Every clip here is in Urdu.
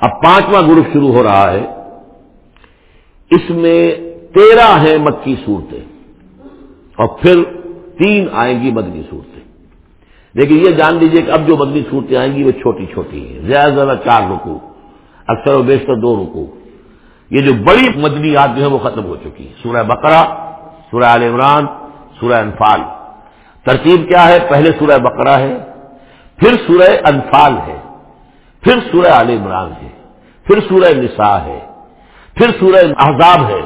اب پانچواں گروپ شروع ہو رہا ہے۔ اس میں تیرہ ہیں مکی صورتیں۔ اور پھر تین آئیں گی مدنی صورتیں۔ لیکن یہ جان لیجیے کہ اب جو مدنی صورتیں آئیں گی، وہ چھوٹی چھوٹی ہیں۔ زیادہ زیادہ چار رکو اکثر و بیشتر دو رکو یہ جو بڑی مدنیات جو ہے وہ ختم ہو چکی ہے سورہ بقرہ، سورہ عال عمران، سورہ انفال۔ ترتیب کیا ہے؟ پہلے سورہ بقرہ ہے، پھر سورہ انفال ہے۔ پھر سورہ عال عمران ہے، پھر سورہ نساء ہے، پھر سورہ احزاب ہے،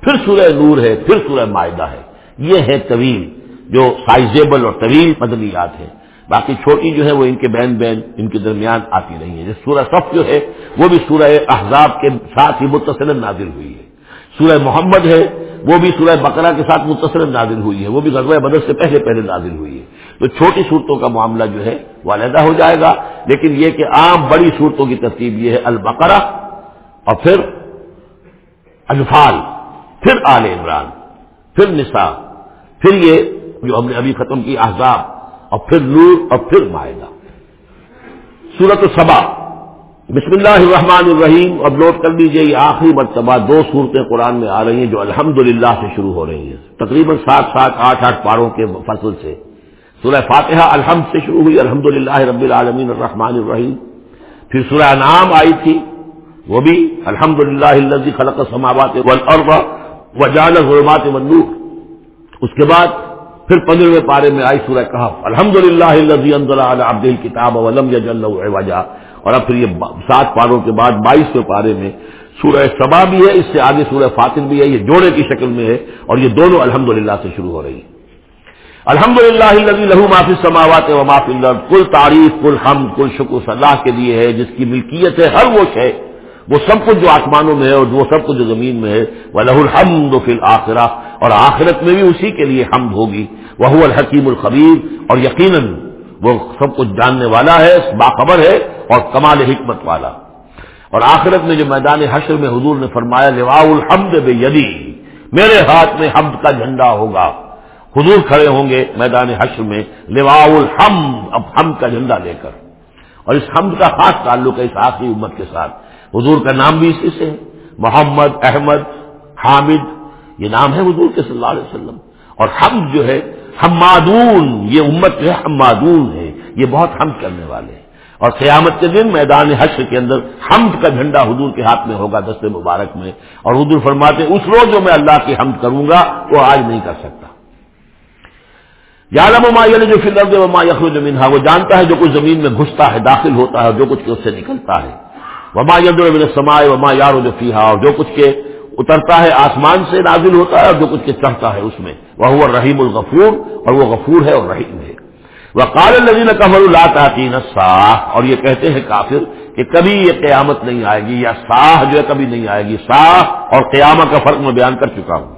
پھر سورہ نور ہے، پھر سورہ معاہدہ ہے۔ یہ ہے طویل جو سائزیبل اور طویل مدنیات ہے باقی چھوٹی جو ہے وہ ان کے بین بین ان کے درمیان آتی رہی ہے سورہ صف جو ہے، وہ بھی سورہ احزاب کے ساتھ ہی متصل نازل ہوئی ہے۔ سورہ محمد ہے، وہ بھی سورہ بقرہ کے ساتھ متصل نازل ہوئی ہے۔ وہ بھی غزوہ بدر سے پہلے پہلے نازل ہوئی ہے۔ تو چھوٹی صورتوں کا معاملہ جو ہے وہ علیحدہ ہو جائے گا۔ لیکن یہ کہ عام بڑی صورتوں کی ترتیب یہ ہے البقرہ اور پھر انفال پھر آل عمران، پھر نساء، پھر یہ جو ہم نے ابھی ختم کی احزاب، اور پھر نور اور پھر معاہدہ سورت سبا بسم اللہ الرحمن الرحیم۔ اب نوٹ کر لیجیے یہ آخری مرتبہ دو صورتیں قرآن میں آ رہی ہیں جو الحمد سے شروع ہو رہی ہیں۔ تقریباً سات سات آٹھ آٹھ پاروں کے فصل سے۔ سورہ فاتحہ الحمد سے شروع ہوئی الحمد للہ رب العالمین الرحمن الرحیم۔ پھر سورہ نام آئی تھی، وہ بھی الحمد للہ خلق سماوات وجال ظلمات منور اس کے بعد پھر پندرہویں پارے میں آئی سورہ کہف۔ الحمد للہ کتاب وجہ اور اب پھر یہ سات پاروں کے بعد بائیسویں پارے میں سورہ سبا بھی ہے، اس سے آگے سورہ فاتر بھی ہے، یہ جوڑے کی شکل میں ہے اور یہ دونوں الحمد سے شروع ہو رہی ہے الحمد للہ لہو معافی سماوات و معافی کل تعریف، کل ہم کل شکر صلاح کے لیے ہے، جس کی ملکیت ہے، ہر وہ شے، وہ سب کچھ جو آسمانوں میں ہے اور وہ سب کچھ جو زمین میں ہے وہ لہ الحمد فی الآخرہ اور آخرت میں بھی اسی کے لیے حمد ہوگی۔ وہ الحکیم الخبیر اور یقیناً وہ سب کچھ جاننے والا ہے، باخبر ہے اور کمال حکمت والا۔ اور آخرت میں جو میدان حشر میں حضور نے فرمایا لوا الحمد بے یدی میرے ہاتھ میں حمد کا جھنڈا ہوگا۔ حضور کھڑے ہوں گے میدان حشر میں لوا الحمد، اب حمد کا جھنڈا لے کر۔ اور اس حمد کا خاص تعلق ہے اس آخری امت کے ساتھ۔ حضور کا نام بھی اسی سے ہے۔ محمد، احمد، حامد، یہ نام ہے حضور کے صلی اللہ علیہ وسلم۔ اور ہم جو ہے، حمادون، یہ امت جو ہے، حمادون ہے۔ یہ بہت حمد کرنے والے ہیں۔ اور قیامت کے دن میدان حشر کے اندر حمد کا جھنڈا حضور کے ہاتھ میں ہوگا دست مبارک میں۔ اور حضور فرماتے اس روز جو میں اللہ کی حمد کروں گا، وہ آج نہیں کر سکتا۔ یالم ما جو فلر وما یخر منہا وہ جانتا ہے جو کچھ زمین میں گھستا ہے، داخل ہوتا ہے، جو کچھ اس سے نکلتا ہے۔ وما ید سمائے وما یار فیحا اور جو کچھ کے اترتا ہے آسمان سے نازل ہوتا ہے، اور جو کچھ کے چڑھتا ہے اس میں۔ وہ رحیم الغفور، اور وہ غفور ہے اور رحیم ہے۔ وہ قال الزین قمر اللہ تعطین ساہ اور یہ کہتے ہیں کافر کہ کبھی یہ قیامت نہیں آئے گی، یا ساہ جو ہے کبھی نہیں آئے گی۔ ساہ اور قیامت کا فرق میں بیان کر چکا ہوں۔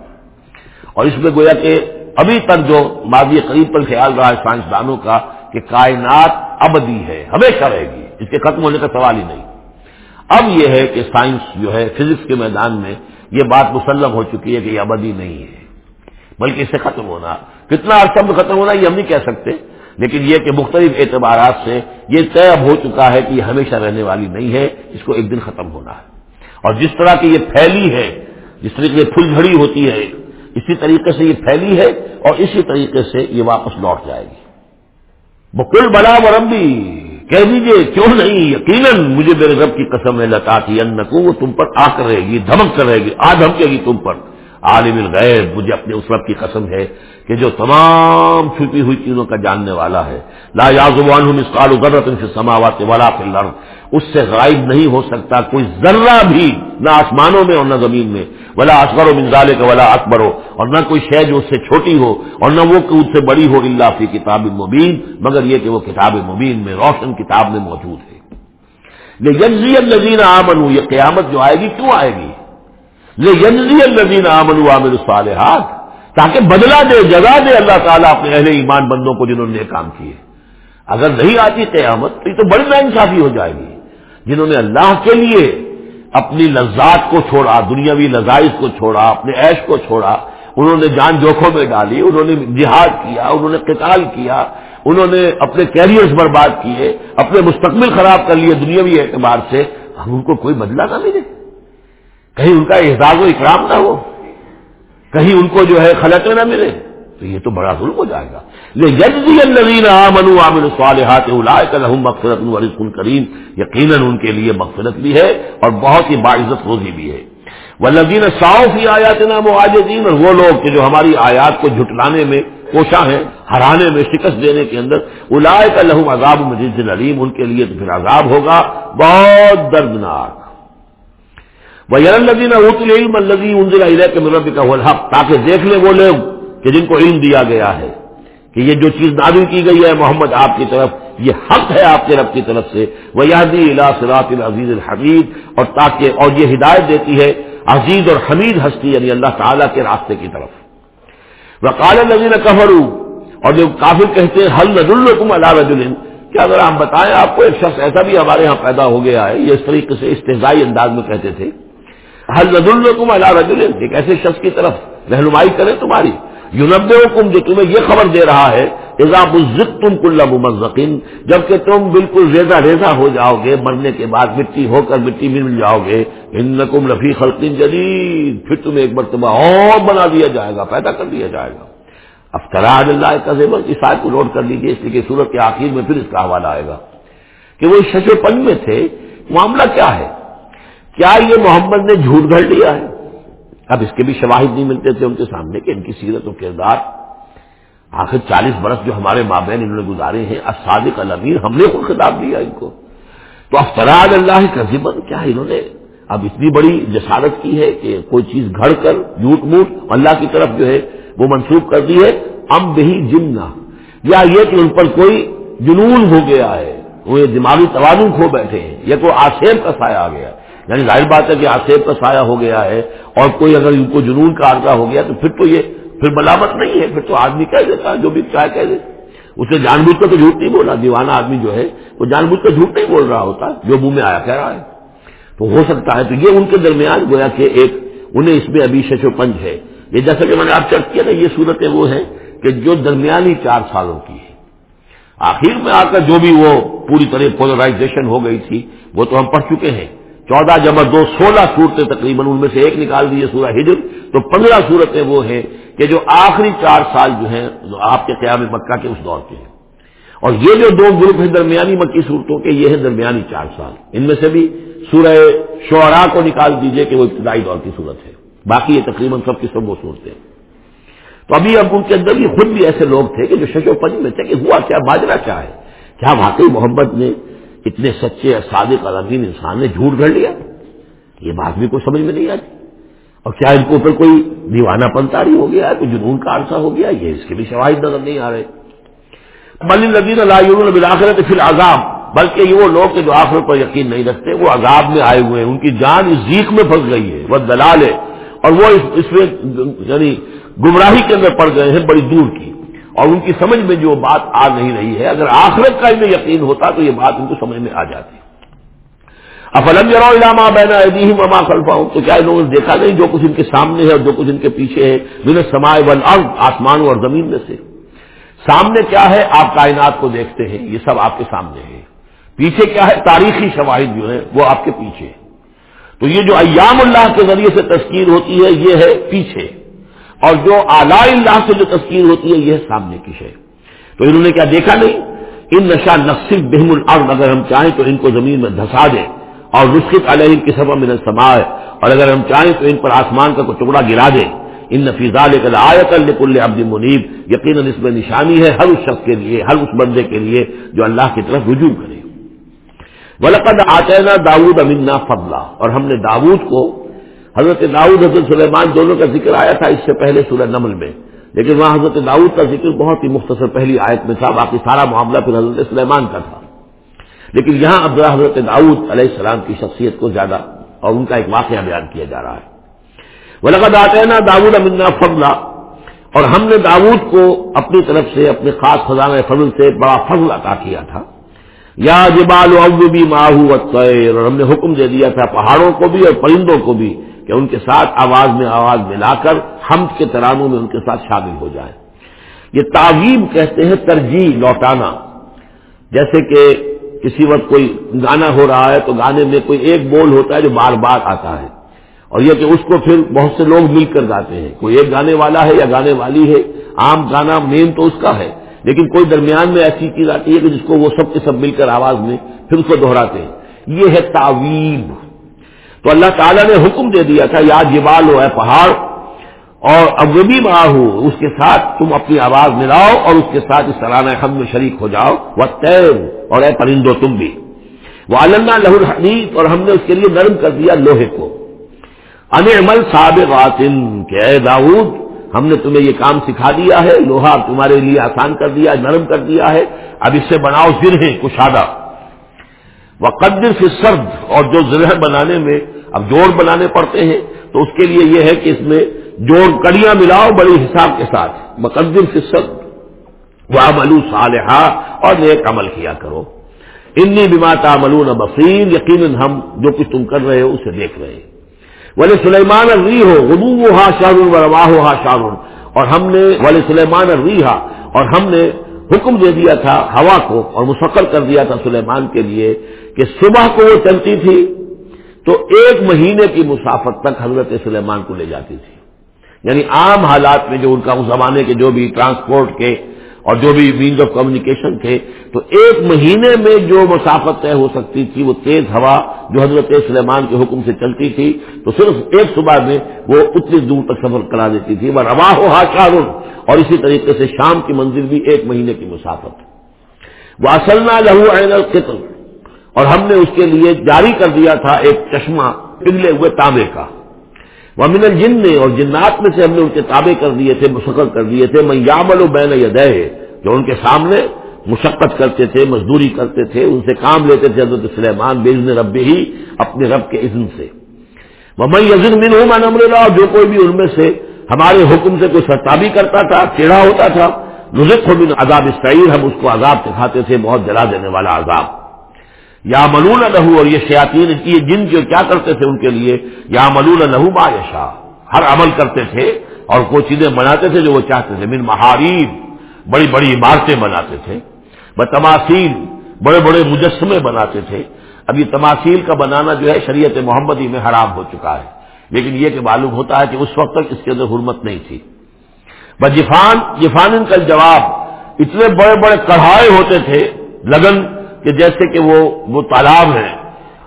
اور اس میں گویا کہ ابھی تک جو ماضی قریب پر خیال رہا ہے سائنسدانوں کا کہ کائنات ابدی ہے، ہمیشہ رہے گی، اس کے ختم ہونے کا سوال ہی نہیں۔ اب یہ ہے کہ سائنس جو ہے، فزکس کے میدان میں یہ بات مسلم ہو چکی ہے کہ یہ ابدی نہیں ہے، بلکہ اس سے ختم ہونا۔ کتنا عرصہ میں ختم ہونا، یہ ہم نہیں کہہ سکتے، لیکن یہ کہ مختلف اعتبارات سے یہ طے اب ہو چکا ہے کہ یہ ہمیشہ رہنے والی نہیں ہے، اس کو ایک دن ختم ہونا ہے۔ اور جس طرح کی یہ پھیلی ہے، جس طریقے سے پھل جھڑی ہوتی ہے اسی طریقے سے یہ پھیلی ہے اور اسی طریقے سے یہ واپس لوٹ جائے گی۔ بکل بلا ورمبی کہہ دیجیے کیوں نہیں؟ یقیناً مجھے میرے رب کی قسم ہے لتا تھی ان وہ تم پر آ کر رہے گی، دھمک کر رہے گی، آ دھمکے گی تم پر۔ عالم الغیب، مجھے اپنے اس رب کی قسم ہے کہ جو تمام چھپی ہوئی چیزوں کا جاننے والا ہے۔ لا یازوان مسقال ضرورت سے سماوات والا فی اس سے غائب نہیں ہو سکتا کوئی ذرہ بھی، نہ آسمانوں میں اور نہ زمین میں۔ ولا اصغر و منظالے کا ولا اکبر ہو اور نہ کوئی شے جو اس سے چھوٹی ہو، اور نہ وہ اس سے بڑی ہو اللہ فی کتاب مبین مگر یہ کہ وہ کتاب مبین میں، روشن کتاب میں موجود ہے۔ یہ الزین آمن یہ قیامت جو آئے گی، کیوں آئے گی؟ یہ الزین آمن عامر الصالحات، تاکہ بدلا دے جگہ دے اللہ تعالیٰ اپنے اہل ایمان بندوں کو جنہوں نے کام کیے۔ اگر نہیں آتی قیامت، تو یہ تو بڑی ناانصافی ہو جائے گی۔ جنہوں نے اللہ کے لیے اپنی لذات کو چھوڑا، دنیاوی لذائز کو چھوڑا، اپنے عیش کو چھوڑا، انہوں نے جان جوکھوں میں ڈالی، انہوں نے جہاد کیا، انہوں نے قتال کیا، انہوں نے اپنے کیریئرز برباد کیے، اپنے مستقبل خراب کر لیے دنیاوی اعتبار سے، ہم ان کو کوئی بدلہ نہ ملے۔ کہیں ان کا احساس و اکرام نہ ہو۔ کہیں ان کو جو ہے خلط نہ ملے۔ تو یہ تو بڑا ظلم ہو جائے گا۔ لیکن عامل صالحات مغفرت ورزق کریم۔ یقیناً ان کے لیے مغفرت بھی ہے اور بہت ہی باعزت روزی بھی ہے۔ وہ لذین صاف ہی آیات نام اور وہ لوگ کہ جو ہماری آیات کو جھٹلانے میں، کوشاں ہیں، ہرانے میں، شکست دینے کے اندر الائے کا لہم عذاب مجید علیم، ان کے لیے تو پھر عذاب ہوگا۔ بہت دردناک۔ وہ الدین علم الدی انزل علیہ کے مرب کا الحق۔ تاکہ دیکھ لیں وہ لوگ۔ کہ جن کو علم دیا گیا ہے کہ یہ جو چیز نازل کی گئی ہے محمد آپ کی طرف، یہ حق ہے آپ کے رب کی طرف سے۔ وہ یادی الا سراط العزیز الحمید اور تاکہ، اور یہ ہدایت دیتی ہے عزیز اور حمید ہستی یعنی اللہ تعالیٰ کے راستے کی طرف۔ وہ کال نظین اور جو کافر کہتے ہیں حل ند الرکم اللہ رجول کیا اگر ہم بتائیں آپ کو، ایک شخص ایسا بھی ہمارے یہاں پیدا ہو گیا ہے، یہ اس طریقے سے استحزائی انداز میں کہتے تھے۔ حل ند الرکم اللہ رجول ایک ایسے شخص کی طرف رہنمائی کرے تمہاری۔ یونب حکم جو تمہیں یہ خبر دے رہا ہے اضاب الزت تم کل ممزقین، جبکہ تم بالکل ریزا ریزا ہو جاؤ گے، مرنے کے بعد مٹی ہو کر مٹی میں مل جاؤ گے ان نقم رفیع خلقین جدید، پھر تمہیں ایک مرتبہ اور بنا دیا جائے گا، پیدا کر دیا جائے گا۔ افطراج اللہ کا زیبر اس آیت کو نوٹ کر لیجیے اس لیے کہ صورت کے آخر میں پھر اس کا حوالہ آئے گا۔ کہ وہ شش و پنج میں تھے، معاملہ کیا ہے؟ کیا یہ محمد نے جھوٹ گھڑ لیا ہے؟ اب اس کے بھی شواہد نہیں ملتے تھے ان کے سامنے کہ ان کی سیرت و کردار آخر چالیس برس جو ہمارے مابین انہوں نے گزارے ہیں اسادق الامیر، ہم نے خود خطاب دیا ان کو۔ تو افطراد اللہ کا ذمن کیا انہوں نے؟ اب اتنی بڑی جسارت کی ہے کہ کوئی چیز گھڑ کر جھوٹ موٹ اللہ کی طرف جو ہے وہ منسوخ کر دی ہے۔ اب بھی جمنا یا یہ کہ ان پر کوئی جنون ہو گیا ہے، وہ دماغی توازن کھو بیٹھے ہیں، یا کوئی آسیب کا سایہ آ گیا۔ یعنی ظاہر بات ہے کہ آسیب کا سایہ ہو گیا ہے اور کوئی اگر ان کو جنون کا عرضہ ہو گیا تو پھر تو یہ پھر ملامت نہیں ہے، پھر تو آدمی کہہ دیتا ہے، جو بھی چاہے کہہ دے۔ اسے جان بوجھ کر تو جھوٹ نہیں بولا دیوانہ آدمی جو ہے، وہ جان بوجھ کر جھوٹ نہیں بول رہا ہوتا، جو منہ میں آیا کہہ رہا ہے۔ تو ہو سکتا ہے، تو یہ ان کے درمیان گویا کہ ایک، انہیں اس میں ابھی شش و پنج ہے۔ یہ جیسا کہ میں نے آپ چرچ کیا نا، یہ صورتیں وہ ہیں کہ جو درمیانی چار سالوں کی ہے آخر میں آ کر جو بھی وہ پوری طرح پولرائزیشن ہو گئی تھی، وہ تو ہم پڑھ چکے ہیں۔ چودہ جمع دو سولہ صورتیں تقریباً ان میں سے ایک نکال دیے سورہ ہجر۔ تو پندرہ صورتیں وہ ہیں کہ جو آخری چار سال جو ہیں آپ کے قیام مکہ کے اس دور کے ہیں۔ اور یہ جو دو گروپ ہیں درمیانی مکی صورتوں کے، یہ ہیں درمیانی چار سال۔ ان میں سے بھی سورہ شعراء کو نکال دیجیے کہ وہ ابتدائی دور کی صورت ہے۔ باقی یہ تقریباً سب کی سب وہ صورتیں تو ابھی اب ان کے اندر بھی خود بھی ایسے لوگ تھے کہ جو شش و پنج میں تھے کہ ہوا کیا باجرا کیا ہے؟ کیا واقعی محمد نے اتنے سچے اور صادق الامین انسان نے جھوٹ گھڑ لیا؟ یہ بات بھی کوئی سمجھ میں نہیں آتی۔ اور کیا ان کے اوپر کوئی دیوانہ پنتاری ہو گیا؟ کوئی جنون کا عرصہ ہو گیا؟ یہ اس کے بھی شواہد نظر نہیں آ رہے۔ مل ندین اللہ بلاخرت پھر عذاب بلکہ یہ وہ لوگ جو آخر پر یقین نہیں رکھتے، وہ عذاب میں آئے ہوئے ہیں۔ ان کی جان اس زیق میں پھنس گئی ہے، وہ دلال ہے۔ اور وہ اس میں یعنی گمراہی کے اندر پڑ گئے ہیں، بڑی دور کی۔ اور ان کی سمجھ میں جو بات آ نہیں رہی ہے، اگر آخرت کا انہیں یقین ہوتا تو یہ بات ان کو سمجھ میں آ جاتی۔ افلم جراؤ علامہ بینا ادیم اما خلفاؤں تو کیا انہوں نے دیکھا نہیں جو کچھ ان کے سامنے ہے اور جو کچھ ان کے پیچھے ہے؟ بن سمائے ون اب آسمانوں اور زمین میں سے۔ سامنے کیا ہے؟ آپ کائنات کو دیکھتے ہیں، یہ سب آپ کے سامنے ہے پیچھے کیا ہے؟ تاریخی شواہد جو ہے وہ آپ کے پیچھے تو یہ جو ایام اللہ کے ذریعے سے تشکیل ہوتی ہے، یہ ہے پیچھے۔ اور جو اعلی اللہ سے جو تسکین ہوتی ہے، یہ سامنے کی شے۔ تو انہوں نے کیا دیکھا نہیں؟ ان نشا نقصف بہم الارض، اگر ہم چاہیں تو ان کو زمین میں دھسا دیں اور رسخت علیہ کی سبب من السماء۔ اور اگر ہم چاہیں تو ان پر آسمان کا کوئی ٹکڑا گرا دیں ان نفیزہ لے کر آیت الکل عبد منیب۔ یقیناً اس میں نشانی ہے ہر اس شخص کے لیے، ہر اس بندے کے لیے جو اللہ کی طرف رجوع کرے۔ ولقد آتینا داود امنا فضلہ اور ہم نے داود کو حضرت داؤد حضرت سلیمان دونوں کا ذکر آیا تھا اس سے پہلے سورہ نمل میں۔ لیکن وہاں حضرت داؤد کا ذکر بہت ہی مختصر پہلی آیت میں تھا، باقی سارا معاملہ پھر حضرت سلیمان کا تھا۔ لیکن یہاں اب حضرت داؤد علیہ السلام کی شخصیت کو زیادہ اور ان کا ایک واقعہ بیان کیا جا رہا ہے۔ وہ لگا آتے نا امنا فضلہ اور ہم نے داود کو اپنی طرف سے، اپنے خاص خزانہ فضل سے بڑا فضل عطا کیا تھا۔ یا جبال بھی ماہو اور ہم نے حکم دے دیا تھا پہاڑوں کو بھی اور پرندوں کو بھی کہ ان کے ساتھ آواز میں آواز ملا کر ہم کے ترانوں میں ان کے ساتھ شامل ہو جائیں۔ یہ تعویب کہتے ہیں ترجیح لوٹانا۔ جیسے کہ کسی وقت کوئی گانا ہو رہا ہے تو گانے میں کوئی ایک بول ہوتا ہے جو بار بار آتا ہے۔ اور یہ کہ اس کو پھر بہت سے لوگ مل کر گاتے ہیں۔ کوئی ایک گانے والا ہے یا گانے والی ہے، عام گانا مین تو اس کا ہے۔ لیکن کوئی درمیان میں ایسی چیز آتی ہے کہ جس کو وہ سب کے سب مل کر آواز میں پھر اس کو دہراتے ہیں۔ یہ ہے تعویب تو اللہ تعالیٰ نے حکم دے دیا تھا، یا جبال ہو ہے پہاڑ، اور اب وہ بھی ماں ہو، اس کے ساتھ تم اپنی آواز ملاؤ اور اس کے ساتھ اس طرح حد میں شریک ہو جاؤ۔ وہ تیر اور اے پرندو تم بھی۔ وہ اللہ لہ الحدیث اور ہم نے اس کے لیے نرم کر دیا لوہے کو۔ ان عمل سابق کہ اے داود ہم نے تمہیں یہ کام سکھا دیا ہے، لوہا تمہارے لیے آسان کر دیا، نرم کر دیا ہے۔ اب اس سے بناؤ زرہیں، کشادہ۔ وہ قدر سے سرد اور جو زرہ بنانے میں اب جوڑ بنانے پڑتے ہیں تو اس کے لیے یہ ہے کہ اس میں جوڑ کڑیاں ملاؤ بڑی حساب کے ساتھ۔ مقدم سے سب وہ صالحہ اور نیک عمل کیا کرو۔ انی بیما تعملون بصیر یقیناً ہم جو کچھ تم کر رہے ہو اسے دیکھ رہے ہیں۔ ولی سلیمان ری ہو غدو ہا شارون و رواہ ہا شارون اور ہم نے ولی سلیمان ری اور ہم نے حکم دے دیا تھا ہوا کو اور مسقل کر دیا تھا سلیمان کے لیے کہ صبح کو وہ چلتی تھی تو ایک مہینے کی مسافت تک حضرت سلیمان کو لے جاتی تھی۔ یعنی عام حالات میں جو ان کا اس زمانے کے جو بھی ٹرانسپورٹ کے اور جو بھی مینز آف کمیونیکیشن تھے تو ایک مہینے میں جو مسافت طے ہو سکتی تھی، وہ تیز ہوا جو حضرت سلیمان کے حکم سے چلتی تھی، تو صرف ایک صبح میں وہ اتنی دور تک سفر کرا دیتی تھی۔ وہ روا ہو ہاشارن اور اسی طریقے سے شام کی منزل بھی ایک مہینے کی مسافت۔ وہ اصل نہ لہو عین القتل اور ہم نے اس کے لیے جاری کر دیا تھا ایک چشمہ پگلے ہوئے تانبے کا۔ وہ الجن نے اور جنات میں سے ہم نے ان کے تابع کر دیے تھے، مشقت کر دیے تھے۔ میں یامل و بین یدہ جو ان کے سامنے مشقت کرتے تھے، مزدوری کرتے تھے، ان سے کام لیتے تھے حضرت سلیمان بزن رب ہی اپنے رب کے عزم سے۔ وہ میں یزن من ہوں امر اللہ جو کوئی بھی ان میں سے ہمارے حکم سے کوئی سرتابی کرتا تھا ٹیڑھا ہوتا تھا نزق ہو عذاب اسرائیل ہم اس کو عذاب دکھاتے تھے، بہت جلا دینے والا عذاب۔ یا ملون لہو، اور یہ شیاتین یہ جن جو کیا کرتے تھے ان کے لیے یا ملون لہو با یشا ہر عمل کرتے تھے اور کوئی چیزیں بناتے تھے جو وہ چاہتے تھے، من محاریب بڑی بڑی عمارتیں بناتے تھے، وہ بڑے بڑے مجسمے بناتے تھے۔ اب یہ تماثیل کا بنانا جو ہے شریعت محمدی میں حرام ہو چکا ہے۔ لیکن یہ کہ معلوم ہوتا ہے کہ اس وقت تک اس کے اندر حرمت نہیں تھی۔ بس جفان جفان کا جواب، اتنے بڑے بڑے کڑھائے ہوتے تھے، لگن کہ جیسے کہ وہ وہ تالاب ہیں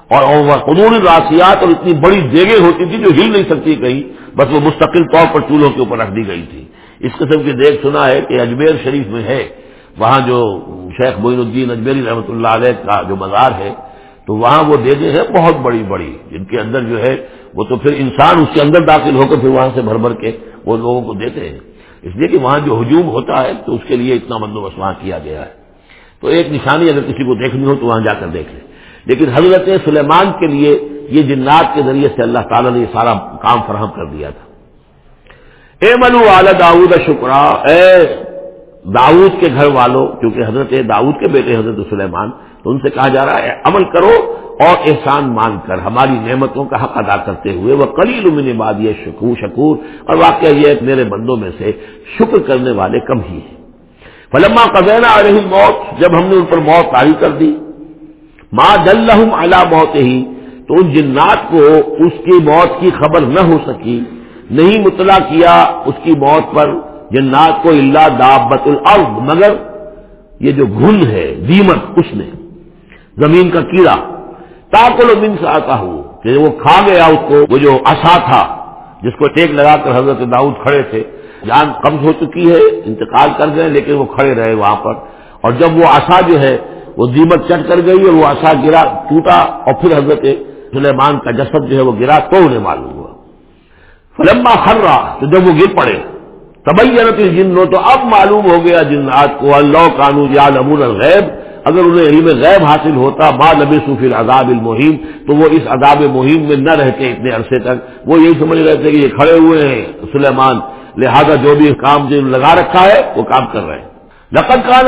اور قدور راسیات اور اتنی بڑی دیگیں ہوتی تھی جو ہل نہیں سکتی کہیں، بس وہ مستقل طور پر چولہوں کے اوپر رکھ دی گئی تھی۔ اس قسم کی دیکھ سنا ہے کہ اجمیر شریف میں ہے، وہاں جو شیخ معین الدین اجمیری رحمۃ اللہ علیہ کا جو مزار ہے، تو وہاں وہ دیگیں ہیں بہت بڑی بڑی، جن کے اندر جو ہے وہ تو پھر انسان اس کے اندر داخل ہو کر پھر وہاں سے بھر بھر کے وہ لوگوں کو دیتے ہیں۔ اس لیے کہ وہاں جو ہجوم ہوتا ہے تو اس کے لیے اتنا بندوبست وہاں کیا گیا ہے۔ تو ایک نشانی اگر کسی کو دیکھنی ہو تو وہاں جا کر دیکھ لیں لیکن حضرت سلیمان کے لیے یہ جنات کے ذریعے سے اللہ تعالیٰ نے یہ سارا کام فراہم کر دیا تھا۔ اے منو والا داود شکرا۔ اے داود کے گھر والوں، کیونکہ حضرت داود کے بیٹے حضرت سلیمان، تو ان سے کہا جا رہا ہے عمل کرو اور احسان مان کر ہماری نعمتوں کا حق ادا کرتے ہوئے وہ کلیل من باد یہ شکور شکور۔ اور واقعہ یہ میرے بندوں میں سے شکر کرنے والے کم ہی ہیں۔ فلما قبینا آ رہی موت، جب ہم نے ان پر موت تاری کر دی۔ ماں دل اللہ موت ہی تو ان جنات کو اس کی موت کی خبر نہ ہو سکی۔ نہیں مطلع کیا اس کی موت پر جنات کو اللہ دابت الارض، مگر یہ جو گھن ہے، دیمت، اس نے زمین کا کیڑا۔ تاکل و من سے آتا ہوں کہ وہ کھا گیا اس کو، وہ جو اصا تھا، جس کو ٹیک لگا کر حضرت داؤد کھڑے تھے۔ جان قبض ہو چکی ہے، انتقال کر گئے، لیکن وہ کھڑے رہے وہاں پر۔ اور جب وہ آسا جو ہے، وہ دیمک چٹ کر گئی اور وہ آسا گرا، ٹوٹا اور پھر حضرت سلیمان کا جسد جو ہے، وہ گرا تو انہیں معلوم ہوا۔ فلما خر رہا تو جب وہ گر پڑے تبھی جن تو اب معلوم ہو گیا جن رات کو، اللہ قانو یا لمون الغیب۔ اگر انہیں علم غیب حاصل ہوتا با نبی صوفی عذاب المہیم تو وہ اس عذاب مہیم میں نہ رہتے اتنے عرصے تک۔ وہ یہی سمجھ رہے تھے کہ یہ کھڑے ہوئے ہیں سلیمان۔ لہذا جو بھی کام جو لگا رکھا ہے، وہ کام کر رہے ہیں۔ لقت کا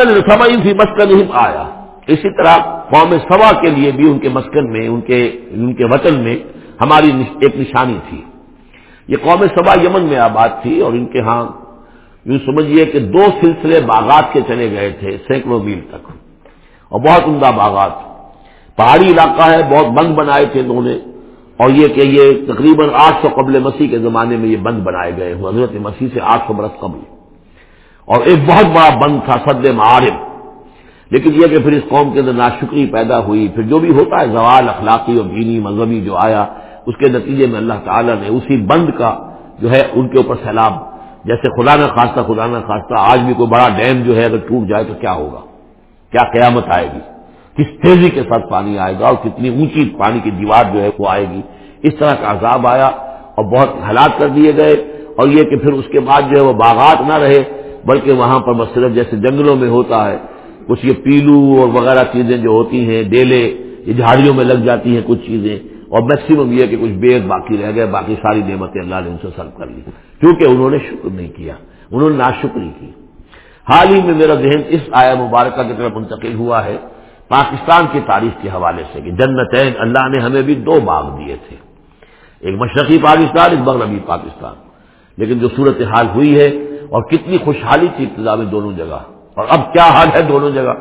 تھی مسکن نہیں آیا اسی طرح قوم سوا کے لیے بھی ان کے مسکن میں، ان کے ان کے وطن میں ہماری ایک نشانی تھی۔ یہ قوم سبا یمن میں آباد تھی اور ان کے ہاں یوں سمجھیے کہ دو سلسلے باغات کے چلے گئے تھے، سینکڑوں میل تک۔ اور بہت عمدہ باغات۔ پہاڑی علاقہ ہے، بہت بند بنائے تھے انہوں نے۔ اور یہ کہ یہ تقریباً آٹھ سو قبل مسیح کے زمانے میں یہ بند بنائے گئے حضرت مسیح سے آٹھ سو برس قبل۔ اور ایک بہت بڑا بند تھا سد معارف۔ لیکن یہ کہ پھر اس قوم کے اندر ناشکری پیدا ہوئی۔ پھر جو بھی ہوتا ہے، زوال اخلاقی اور دینی مذہبی جو آیا، اس کے نتیجے میں اللہ تعالیٰ نے اسی بند کا جو ہے ان کے اوپر سیلاب۔ جیسے خدا نہ خواستہ، خدا نہ خواستہ، آج بھی کوئی بڑا ڈیم جو ہے اگر ٹوٹ جائے تو کیا ہوگا؟ کیا قیامت آئے گی؟ کس تیزی کے ساتھ پانی آئے گا اور کتنی اونچی پانی کی دیوار جو ہے وہ آئے گی۔ اس طرح کا عذاب آیا اور بہت حالات کر دیے گئے۔ اور یہ کہ پھر اس کے بعد جو ہے وہ باغات نہ رہے، بلکہ وہاں پر بس صرف جیسے جنگلوں میں ہوتا ہے۔ کچھ یہ پیلو اور وغیرہ چیزیں جو ہوتی ہیں ڈیلے یہ جھاڑیوں میں لگ جاتی ہیں کچھ چیزیں۔ اور میکسیمم یہ کہ کچھ بےد باقی رہ گئے، باقی ساری نعمتیں اللہ نے ان سے سرو کر لی۔ کیونکہ انہوں نے شکر نہیں کیا، انہوں نے ناشکری کی۔ حال ہی میں میرا ذہن اس آیا مبارکہ کی طرف منتقل ہوا ہے۔ پاکستان کی تاریخ کے حوالے سے کہ جنتین اللہ نے ہمیں بھی دو باغ دیے تھے۔ ایک مشرقی پاکستان، ایک مغربی پاکستان۔ لیکن جو صورت حال ہوئی ہے اور کتنی خوشحالی تھی ابتدا میں دونوں جگہ، اور اب کیا حال ہے دونوں جگہ،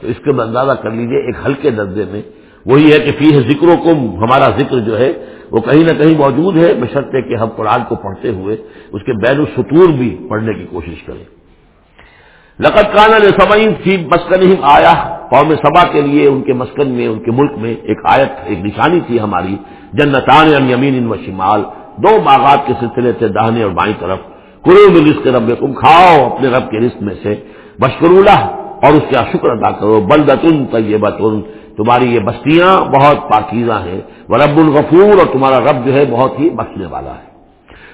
تو اس کے اندازہ کر لیجیے ایک ہلکے درجے میں۔ وہی ہے کہ فی ذکروں کو ہمارا ذکر جو ہے، وہ کہیں نہ کہیں موجود ہے۔ بشرطے کہ ہم قرآن کو پڑھتے ہوئے اس کے بین السطور بھی پڑھنے کی کوشش کریں۔ لقت کانا نے سمعین تھی مسکن ہی آیا قوم سبا کے لیے ان کے مسکن میں، ان کے ملک میں ایک آیت، ایک نشانی تھی ہماری، جنتان یمین ان و شمال۔ دو باغات کے سلسلے تھے داہنے اور بائیں طرف۔ کرو بھی رزق رب تم کھاؤ اپنے رب کے رزق میں سے۔ بشکر اللہ اور اس کا شکر ادا کرو۔ بلدتن طیبتن، تمہاری یہ بستیاں بہت پاکیزہ ہیں۔ وہ رب الغفور، اور تمہارا رب جو ہے بہت ہی بچنے والا ہے۔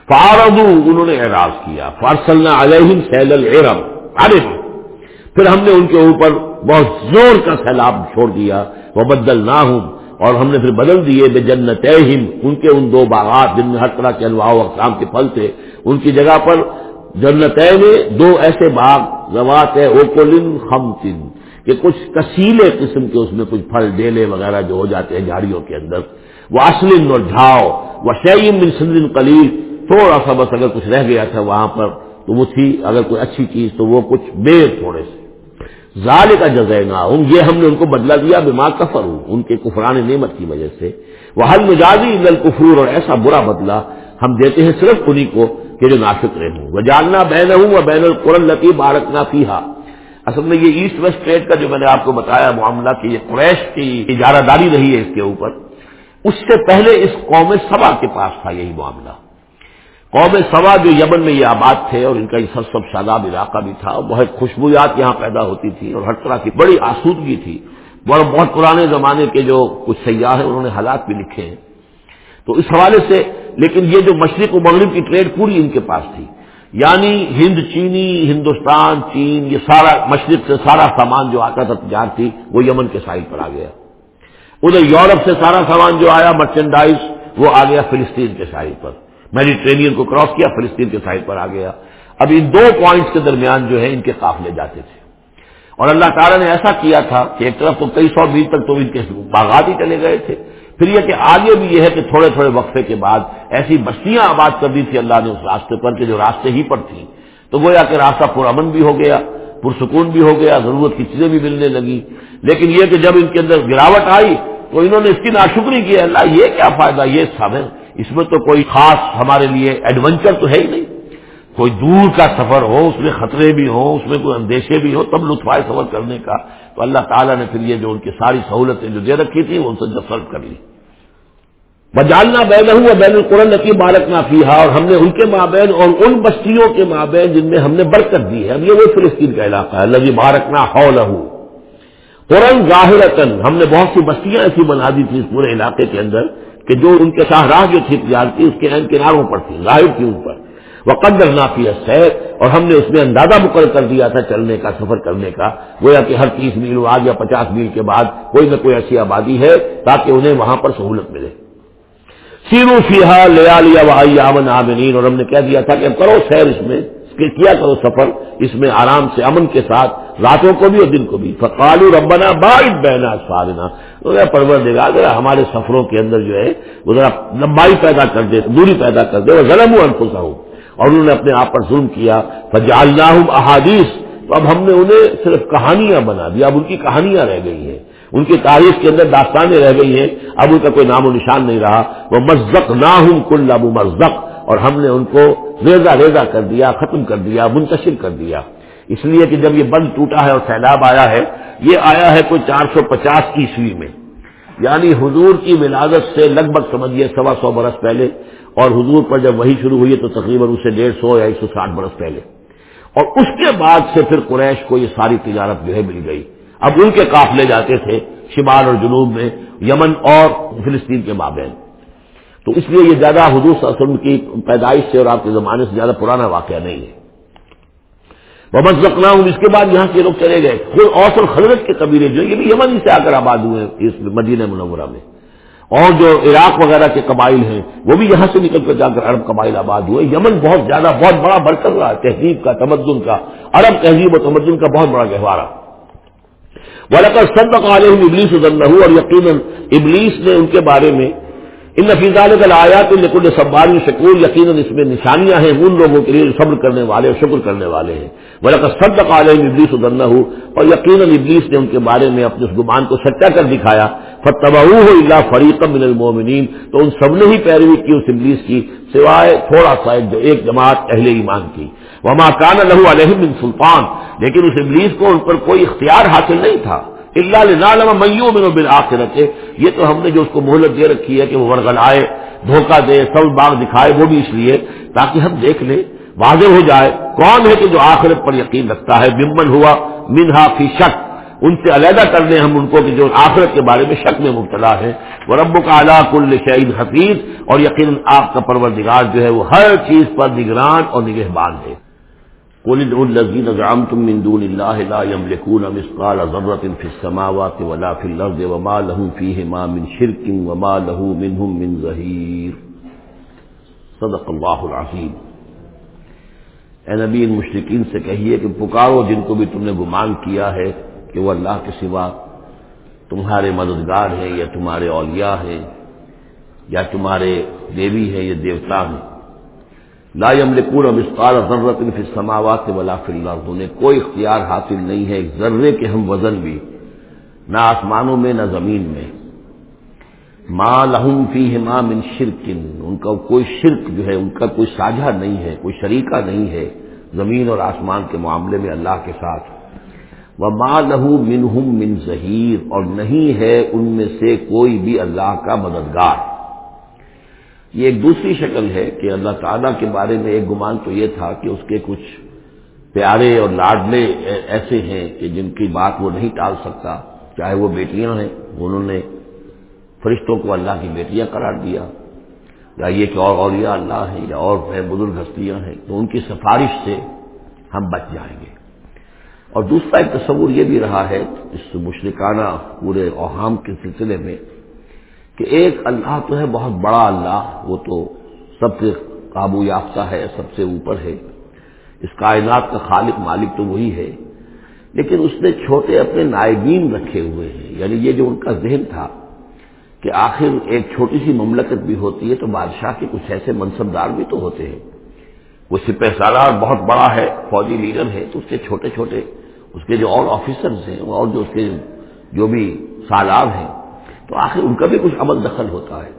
فارد انہوں نے اعراض کیا۔ فارسل علیہم سیل العرب ارے پھر ہم نے ان کے اوپر بہت زور کا سیلاب چھوڑ دیا وہ بدل نہ ہوں اور ہم نے پھر بدل دیے بے جنت ان کے ان دو باغات جن میں ہر طرح کے انواع و اقسام کے پھل تھے، ان کی جگہ پر جنت میں دو ایسے باغ، زوات ہے اوکولن خمتن، کہ کچھ کسیلے قسم کے اس میں کچھ پھل ڈیلے وغیرہ جو ہو جاتے ہیں جھاڑیوں کے اندر۔ وہ اسلم اور جھاؤ وہ شعیم بن سندن کلیل تھوڑا سا بس اگر کچھ رہ گیا تھا وہاں پر تو وہ تھی، اگر کوئی اچھی چیز تو وہ کچھ بیر تھوڑے سے۔ ظال کا جزے نہ ہوں یہ ہم نے ان کو بدلا دیا بیمار کفر ہوں ان کے کفران نعمت کی وجہ سے۔ وہ حل مجازی کفور اور ایسا برا بدلا ہم دیتے ہیں صرف انہیں کو کہ جو ناشکرے ہوں۔ وہ جاننا بین ہوں وہ بین القرن لطیف بارکنا فیحا اصل میں یہ ایسٹ ویسٹ ٹریڈ کا جو میں نے آپ کو بتایا معاملہ کہ یہ قریش کی اجارہ داری رہی ہے اس کے اوپر، اس سے پہلے اس قوم سبا کے پاس تھا یہی معاملہ۔ قوم سبا جو یمن میں یہ آباد تھے اور ان کا یہ سب سب شاداب علاقہ بھی تھا بہت خوشبویات یہاں پیدا ہوتی تھی اور ہر طرح کی بڑی آسودگی تھی۔ اور بہت پرانے زمانے کے جو کچھ سیاح ہیں، انہوں نے حالات بھی لکھے ہیں۔ تو اس حوالے سے، لیکن یہ جو مشرق و مغرب کی ٹریڈ پوری ان کے پاس تھی۔ یعنی ہند، چینی، ہندوستان، چین، یہ سارا مشرق سے سارا سامان جو آتا تھا تجارت تھی، وہ یمن کے سائڈ پر آ گیا۔ ادھر یورپ سے سارا سامان جو آیا مرچنڈائز وہ آ گیا فلسطین کے سائڈ پر۔ میڈیٹرینین کو کراس کیا، فلسطین کے سائڈ پر آ گیا۔ اب ان دو پوائنٹس کے درمیان جو ہے ان کے قافلے جاتے تھے۔ اور اللہ تعالیٰ نے ایسا کیا تھا کہ ایک طرف تو کئی سو میل تک تو ان کے باغات ہی چلے گئے تھے۔ پھر یہ کہ آگے بھی یہ ہے کہ تھوڑے تھوڑے وقفے کے بعد ایسی بستیاں آباد کر دی تھی اللہ نے اس راستے پر کہ جو راستے ہی پر تھیں۔ تو گویا کہ راستہ پرامن بھی ہو گیا، پرسکون بھی ہو گیا، ضرورت کی چیزیں بھی ملنے لگی۔ لیکن یہ کہ جب ان کے اندر گراوٹ آئی تو انہوں نے اس کی ناشکری کی، اللہ یہ کیا فائدہ، یہ سب ہے۔ اس میں تو کوئی خاص ہمارے لیے ایڈونچر تو ہے ہی نہیں۔ کوئی دور کا سفر ہو، اس میں خطرے بھی ہوں، اس میں کوئی اندیشے بھی ہو تب لطف آئے سفر کرنے کا۔ تو اللہ تعالیٰ نے پھر یہ جو ان کی ساری سہولتیں جو دے رکھی تھیں، وہ ان سے جب کر لی۔ بجالنا بین ہوں بین القرن کی بالک نافی اور ہم نے ان کے مابین اور ان بستیوں کے مابین جن میں ہم نے برکت دی ہے۔ اب یہ وہ فلسطین کا علاقہ ہے لگی بارکنا ہو لہو قرن ظاہر ہم نے بہت سی بستیاں ایسی بنا دی تھی اس پورے علاقے کے اندر۔ کہ جو ان کے شاہراہ جو تھی تجارتی اس کے اہم کناروں پر تھی، ظاہر تھی ان پر۔ وہ قدر نافی ہے اور ہم نے اس میں اندازہ مقرر کر دیا تھا چلنے کا، سفر کرنے کا۔ گویا کہ ہر تیس میل بعد یا پچاس میل کے بعد کوئی نہ کوئی ایسی آبادی ہے تاکہ انہیں وہاں پر سہولت ملے۔ سیرو فیحا لیا لیا وائی امن آمنین، اور ہم نے کہہ دیا تھا کہ اب کرو سیر اس میں کیا کرو سفر، اس میں آرام سے امن کے ساتھ راتوں کو بھی اور دن کو بھی۔ فقالو ربنا باعث بہنا سارنا۔ پرور دے گا ہمارے سفروں کے اندر جو ہے، وہ ذرا لمبائی پیدا کر دے، دوری پیدا کر دے وہ ظلم ہوں ہوں اور انہوں نے اپنے آپ پر ظلم کیا۔ فجالنا احادیث تو اب ہم نے انہیں صرف کہانیاں بنا دی۔ اب ان کی کہانیاں رہ گئی ہیں۔ ان کی تاریخ کے اندر داستانیں رہ گئی ہیں۔ اب ان کا کوئی نام و نشان نہیں رہا۔ وہ مزق نہ ہوں کل ابو اور ہم نے ان کو ریزا ریزا کر دیا، ختم کر دیا، منتشر کر دیا۔ اس لیے کہ جب یہ بند ٹوٹا ہے اور سیلاب آیا ہے، یہ آیا ہے کوئی چار سو پچاس عیسوی میں۔ یعنی حضور کی ولادت سے لگ بھگ سمجھیے سوا سو برس پہلے، اور حضور پر جب وہی شروع ہوئی تو تقریباً اسے ڈیڑھ سو یا ایک سو ساٹھ برس پہلے۔ اور اس کے بعد سے پھر قریش کو یہ ساری تجارت جو ہے مل گئی۔ اب ان کے قافلے جاتے تھے شمال اور جنوب میں، یمن اور فلسطین کے مابین۔ تو اس لیے یہ زیادہ حضور صلی اللہ علیہ وسلم کی پیدائش سے اور آپ کے زمانے سے زیادہ پرانا واقعہ نہیں ہے۔ محمد زخنا ہوں اس کے بعد یہاں کے لوگ چلے گئے۔ خود اوس اور خلرت کے قبیلے جو یہ بھی یمن سے آ کر آباد ہوئے ہیں، اس مدینہ منورہ میں۔ اور جو عراق وغیرہ کے قبائل ہیں، وہ بھی یہاں سے نکل کر جا کر عرب قبائل آباد ہوئے۔ یمن بہت زیادہ، بہت بڑا برکت رہا تہذیب کا، تمدن کا۔ عرب تہذیب و تمدن کا بہت بڑا گہوارہ۔ ولکر سب علیہ ابلیس ادن اور یقیناً ابلیس نے ان کے بارے میں ان نفیزان کل آیا تو لکل سبار شکور، یقیناً اس میں نشانیاں ہیں، ان لوگوں کے لیے صبر کرنے والے اور شکر کرنے والے ہیں۔ بولے سب تک عالم ابلیس ادن ہو اور یقیناً ابلیس نے ان کے بارے میں اپنے اس گمان کو سچا کر دکھایا۔ فتبہ ہو اللہ فریق من المومنین تو ان سب نے ہی پیروی کی، اس ابلیس کی، سوائے تھوڑا سا ایک جماعت اہل ایمان کی۔ وما کان لہو علیہ بن سلطان۔ لیکن اس ابلیس کو ان پر کوئی اختیار حاصل نہیں تھا۔ اللہ میوں میں بل آخرت یہ تو ہم نے جو اس کو مہلت دے رکھی ہے کہ وہ ورگل آئے، دھوکہ دے، سب باغ دکھائے، وہ بھی اس لیے، تاکہ ہم دیکھ لیں، واضح ہو جائے کون ہے کہ جو آخرت پر یقین رکھتا ہے بمن ہوا، منہا فی شک. ان سے علیحدہ کر دیں ہم ان کو کہ جو آخرت کے بارے میں شک میں مبتلا ہے وہ رب کا اعلیٰ کل شعید حفیظ. اور یقیناً آپ کا پروردگار جو ہے وہ ہر چیز پر نگران اور نگہبان ہے۔ الذين زعمتم من دون الله لا يملكون مثقال ذرة في السماوات ولا في الأرض وما لهم فيهما من شرك وما له منهم من ظهير۔ صدق الله العظيم اے نبی، ان مشرقین سے کہیے کہ پکارو جن کو بھی تم نے گمان کیا ہے کہ وہ اللہ کے سوا تمہارے مددگار ہیں یا تمہارے اولیاء ہیں یا تمہارے دیوی ہیں یا دیوتا ہیں۔ لا يملكون مثقال ذرة في السماوات ولا في الارض، انہیں کوئی اختیار حاصل نہیں ہے ایک ذرے کے ہم وزن بھی، نہ آسمانوں میں، نہ زمین میں۔ ما لہم فی ماں من شرک، ان کا کوئی شرک جو ہے، ان کا کوئی ساجھا نہیں ہے، کوئی شریکہ نہیں ہے زمین اور آسمان کے معاملے میں اللہ کے ساتھ۔ وہ ماں لہو منہم من ظہیر اور نہیں ہے ان میں سے کوئی بھی اللہ کا مددگار۔ یہ ایک دوسری شکل ہے کہ اللہ تعالیٰ کے بارے میں ایک گمان تو یہ تھا کہ اس کے کچھ پیارے اور لاڈلے ایسے ہیں کہ جن کی بات وہ نہیں ٹال سکتا، چاہے وہ بیٹیاں ہیں، انہوں نے فرشتوں کو اللہ کی بیٹیاں قرار دیا۔ یا یہ کہ اور اولیاء اللہ ہیں، یا اور بزرگ ہستیاں ہیں، تو ان کی سفارش سے ہم بچ جائیں گے۔ اور دوسرا ایک تصور یہ بھی رہا ہے، اس مشرکانہ پورے اوہام کے سلسلے میں کہ ایک اللہ تو ہے بہت بڑا اللہ، وہ تو سب سے قابو یافتہ ہے، سب سے اوپر ہے۔ اس کائنات کا خالق مالک تو وہی ہے۔ لیکن اس نے چھوٹے اپنے نائبین رکھے ہوئے ہیں۔ یعنی یہ جو ان کا ذہن تھا کہ آخر ایک چھوٹی سی مملکت بھی ہوتی ہے تو بادشاہ کے کچھ ایسے منصب دار بھی تو ہوتے ہیں۔ وہ سپہ سالار بہت بڑا ہے، فوجی لیڈر ہے، تو اس کے چھوٹے چھوٹے، اس کے جو اور آفیسرز ہیں، اور جو اس کے جو بھی سالار ہیں تو آخر ان کا بھی کچھ عمل دخل ہوتا ہے۔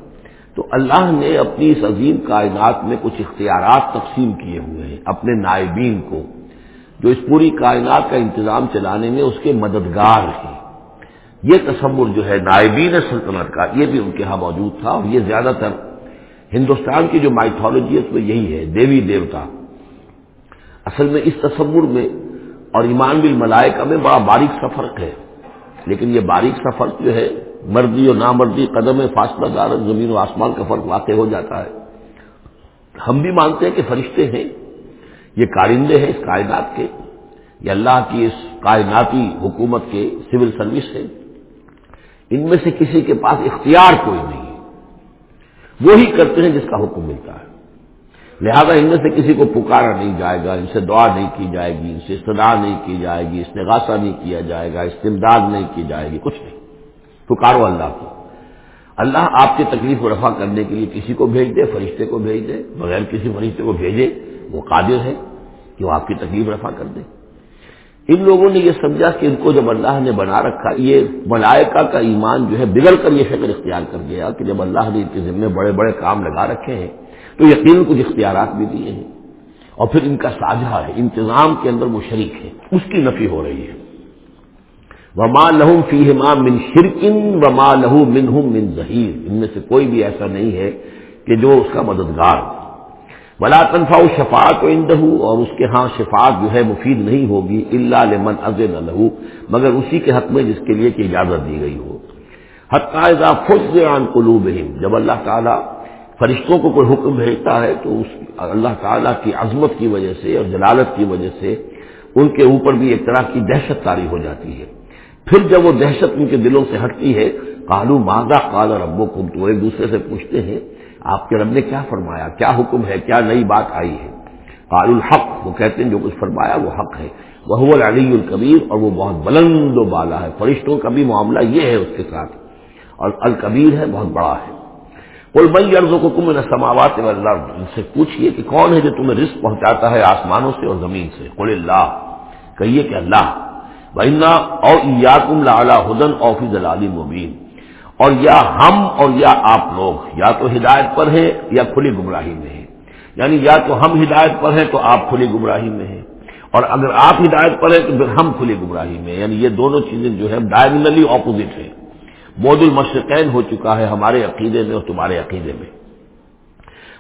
تو اللہ نے اپنی اس عظیم کائنات میں کچھ اختیارات تقسیم کیے ہوئے ہیں اپنے نائبین کو، جو اس پوری کائنات کا انتظام چلانے میں اس کے مددگار ہیں۔ یہ تصور جو ہے نائبین سلطنت کا، یہ بھی ان کے ہاں موجود تھا اور یہ زیادہ تر ہندوستان کی جو مائتھولوجی ہے اس میں یہی ہے، دیوی دیوتا۔ اصل میں اس تصور میں اور ایمان بل ملائکہ میں بڑا باریک سا فرق ہے۔ لیکن یہ باریک سا فرق جو ہے مردی اور نامردی قدم فاصلہ دار زمین و آسمان کا فرق واقع ہو جاتا ہے۔ ہم بھی مانتے ہیں کہ فرشتے ہیں، یہ کارندے ہیں اس کائنات کے۔ یہ اللہ کی اس کائناتی حکومت کے سول سروس ہے ان میں سے کسی کے پاس اختیار کوئی نہیں ہے۔ وہی کرتے ہیں جس کا حکم ملتا ہے۔ لہذا ان میں سے کسی کو پکارا نہیں جائے گا، ان سے دعا نہیں کی جائے گی، ان سے استدا نہیں کی جائے گی، استغاثہ نہیں کیا جائے گا، استمداد نہیں کی جائے گی، کچھ نہیں۔ پکارو اللہ کو۔ اللہ آپ کی تکلیف کو رفع کرنے کے لیے کسی کو بھیج دے، فرشتے کو بھیج دے، بغیر کسی فرشتے کو بھیجے، وہ قادر ہے کہ وہ آپ کی تکلیف رفع کر دے۔ ان لوگوں نے یہ سمجھا کہ ان کو جب اللہ نے بنا رکھا، یہ ملائکہ کا ایمان جو ہے، بگڑ کر یہ فکر اختیار کر گیا کہ جب اللہ نے ان کے ذمے بڑے بڑے کام لگا رکھے ہیں تو یقین کچھ اختیارات بھی دیے ہیں۔ اور پھر ان کا ساجھا ہے، انتظام کے اندر وہ شریک ہے اس کی نفی ہو رہی ہے۔ وما لہو فی من شرکن وما لہو من من ظہیر ان میں سے کوئی بھی ایسا نہیں ہے کہ جو اس کا مددگار بلا تنفا شفاعت و اندہ اور اس کے ہاں شفاعت جو ہے مفید نہیں ہوگی اللہ لمن از لہو مگر اسی کے حق میں جس کے لیے کہ اجازت دی گئی ہو۔ حتائزہ فض عن قلوبہم جب اللہ تعالیٰ فرشتوں کو کوئی حکم بھیجتا ہے تو اس اللہ تعالیٰ کی عظمت کی وجہ سے اور جلالت کی وجہ سے ان کے اوپر بھی ایک طرح کی دہشت تاری ہو جاتی ہے۔ پھر جب وہ دہشت ان کے دلوں سے ہٹتی ہے کالو مادا کال اور ابو کم تو ایک دوسرے سے پوچھتے ہیں، آپ کے رب نے کیا فرمایا؟ کیا حکم ہے؟ کیا نئی بات آئی ہے؟ قال الحق، وہ کہتے ہیں جو کچھ فرمایا وہ حق ہے۔ وہ العلی الکبیر، اور وہ بہت بلند و بالا ہے۔ فرشتوں کا بھی معاملہ یہ ہے اس کے ساتھ۔ اور الکبیر ہے، بہت بڑا ہے۔ کوئی عرضوں کو کم سماوات ان سے پوچھیے کہ کون ہے جو تمہیں رزق پہنچاتا ہے آسمانوں سے اور زمین سے؟ قل اللہ۔ کہیے کہ اللہ۔ بہنا اور یا تم لا ہدن اوفی دلالی مبین اور یا ہم اور یا آپ لوگ، یا تو ہدایت پر ہیں یا کھلی گمراہی میں ہیں۔ یعنی یا تو ہم ہدایت پر ہیں تو آپ کھلی گمراہی میں ہیں۔ اور اگر آپ ہدایت پر ہیں تو پھر ہم کھلی گمراہی میں یعنی یہ دونوں چیزیں جو ہے ڈائگنلی اپوزٹ ہیں۔ بود المشرقین ہو چکا ہے ہمارے عقیدے میں اور تمہارے عقیدے میں۔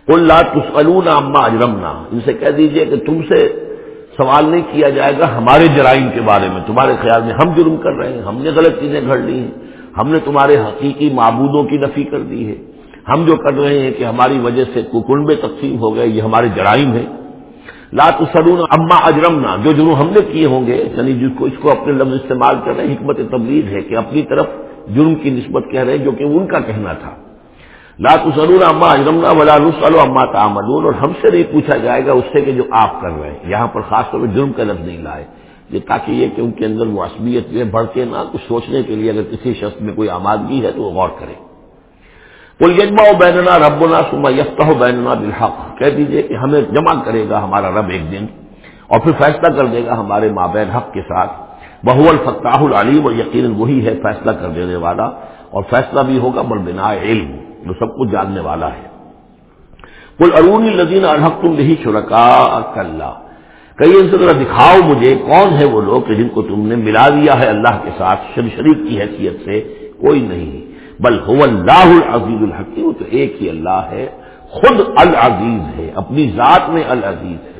اللہ تسلون اما اجرمنا۔ ان سے کہہ دیجیے کہ تم سے سوال نہیں کیا جائے گا ہمارے جرائم کے بارے میں۔ تمہارے خیال میں ہم جرم کر رہے ہیں، ہم نے غلط چیزیں گھڑ لی ہیں، ہم نے تمہارے حقیقی معبودوں کی نفی کر دی ہے۔ ہم جو کر رہے ہیں کہ ہماری وجہ سے ککنبے تقسیم ہو گئے، یہ ہمارے جرائم ہیں۔ لات سرون اما اجرمنا۔ جو جرم ہم نے کیے ہوں گے یعنی جس کو اس کو اپنے لفظ استعمال کر رہے ہیں، حکمت تبلیغ ہے کہ اپنی طرف جرم کی نسبت کہہ رہے ہیں جو کہ ان کا کہنا تھا۔ لات سرون اما اجرمنا ولا نسلو اما تعملون۔ اور ہم سے نہیں پوچھا جائے گا اس سے کہ جو آپ کر رہے ہیں۔ یہاں پر خاص طور پہ جرم کا لفظ نہیں لائے۔ یہ تاکہ یہ کہ ان کے اندر وہ عصبیت جو ہے بڑھ کے نہ، کچھ سوچنے کے لیے اگر کسی شخص میں کوئی آمادگی ہے تو وہ غور کرے کل یجما و بیننا رب نا سما یفتح بیننا بالحق۔ کہہ دیجیے کہ ہمیں جمع کرے گا ہمارا رب ایک دن اور پھر فیصلہ کر دے گا ہمارے مابین حق کے ساتھ۔ بہو الفتاح العلیم اور یقیناً وہی ہے فیصلہ کر دینے والا اور فیصلہ بھی ہوگا بنا علم، جو سب کچھ جاننے والا ہے۔ کل ارونی لدین الحق تم نہیں شرکا اللہ۔ کئی ان سے ذرا دکھاؤ مجھے کون ہے وہ لوگ کہ جن کو تم نے ملا دیا ہے اللہ کے ساتھ، شب شریف کی حیثیت سے کوئی نہیں۔ بل ہو اللہ العزیز الحکیم تو ایک ہی اللہ ہے۔ خود العزیز ہے، اپنی ذات میں العزیز ہے۔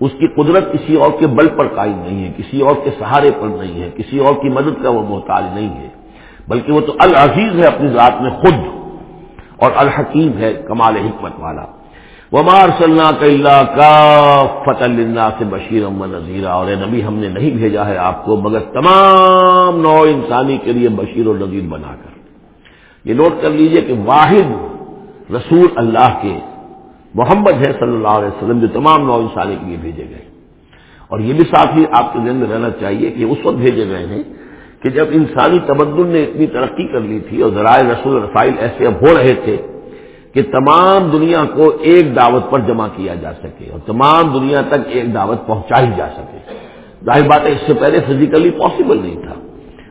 اس کی قدرت کسی اور کے بل پر قائم نہیں ہے، کسی اور کے سہارے پر نہیں ہے، کسی اور کی مدد کا وہ محتاج نہیں ہے۔ بلکہ وہ تو العزیز ہے اپنی ذات میں خود، اور الحکیم ہے کمال حکمت والا۔ ومار صلاح اللہ کا فتح اللہ سے بشیر امن نذیرہ اور نبی، ہم نے نہیں بھیجا ہے آپ کو مگر تمام نو انسانی کے لیے بشیر و نذیر بنا کر۔ یہ نوٹ کر لیجیے کہ واحد رسول اللہ کے محمد ہے صلی اللہ علیہ وسلم، جو تمام نو انسانی کے لیے بھیجے گئے۔ اور یہ بھی ساتھ ہی آپ کے ذہن میں رہنا چاہیے کہ اس وقت بھیجے گئے ہیں کہ جب انسانی تمدن نے اتنی ترقی کر لی تھی اور ذرائع رسول رسائل ایسے اب ہو رہے تھے کہ تمام دنیا کو ایک دعوت پر جمع کیا جا سکے اور تمام دنیا تک ایک دعوت پہنچائی جا سکے۔ ظاہر بات ہے، اس سے پہلے فزیکلی پاسبل نہیں تھا۔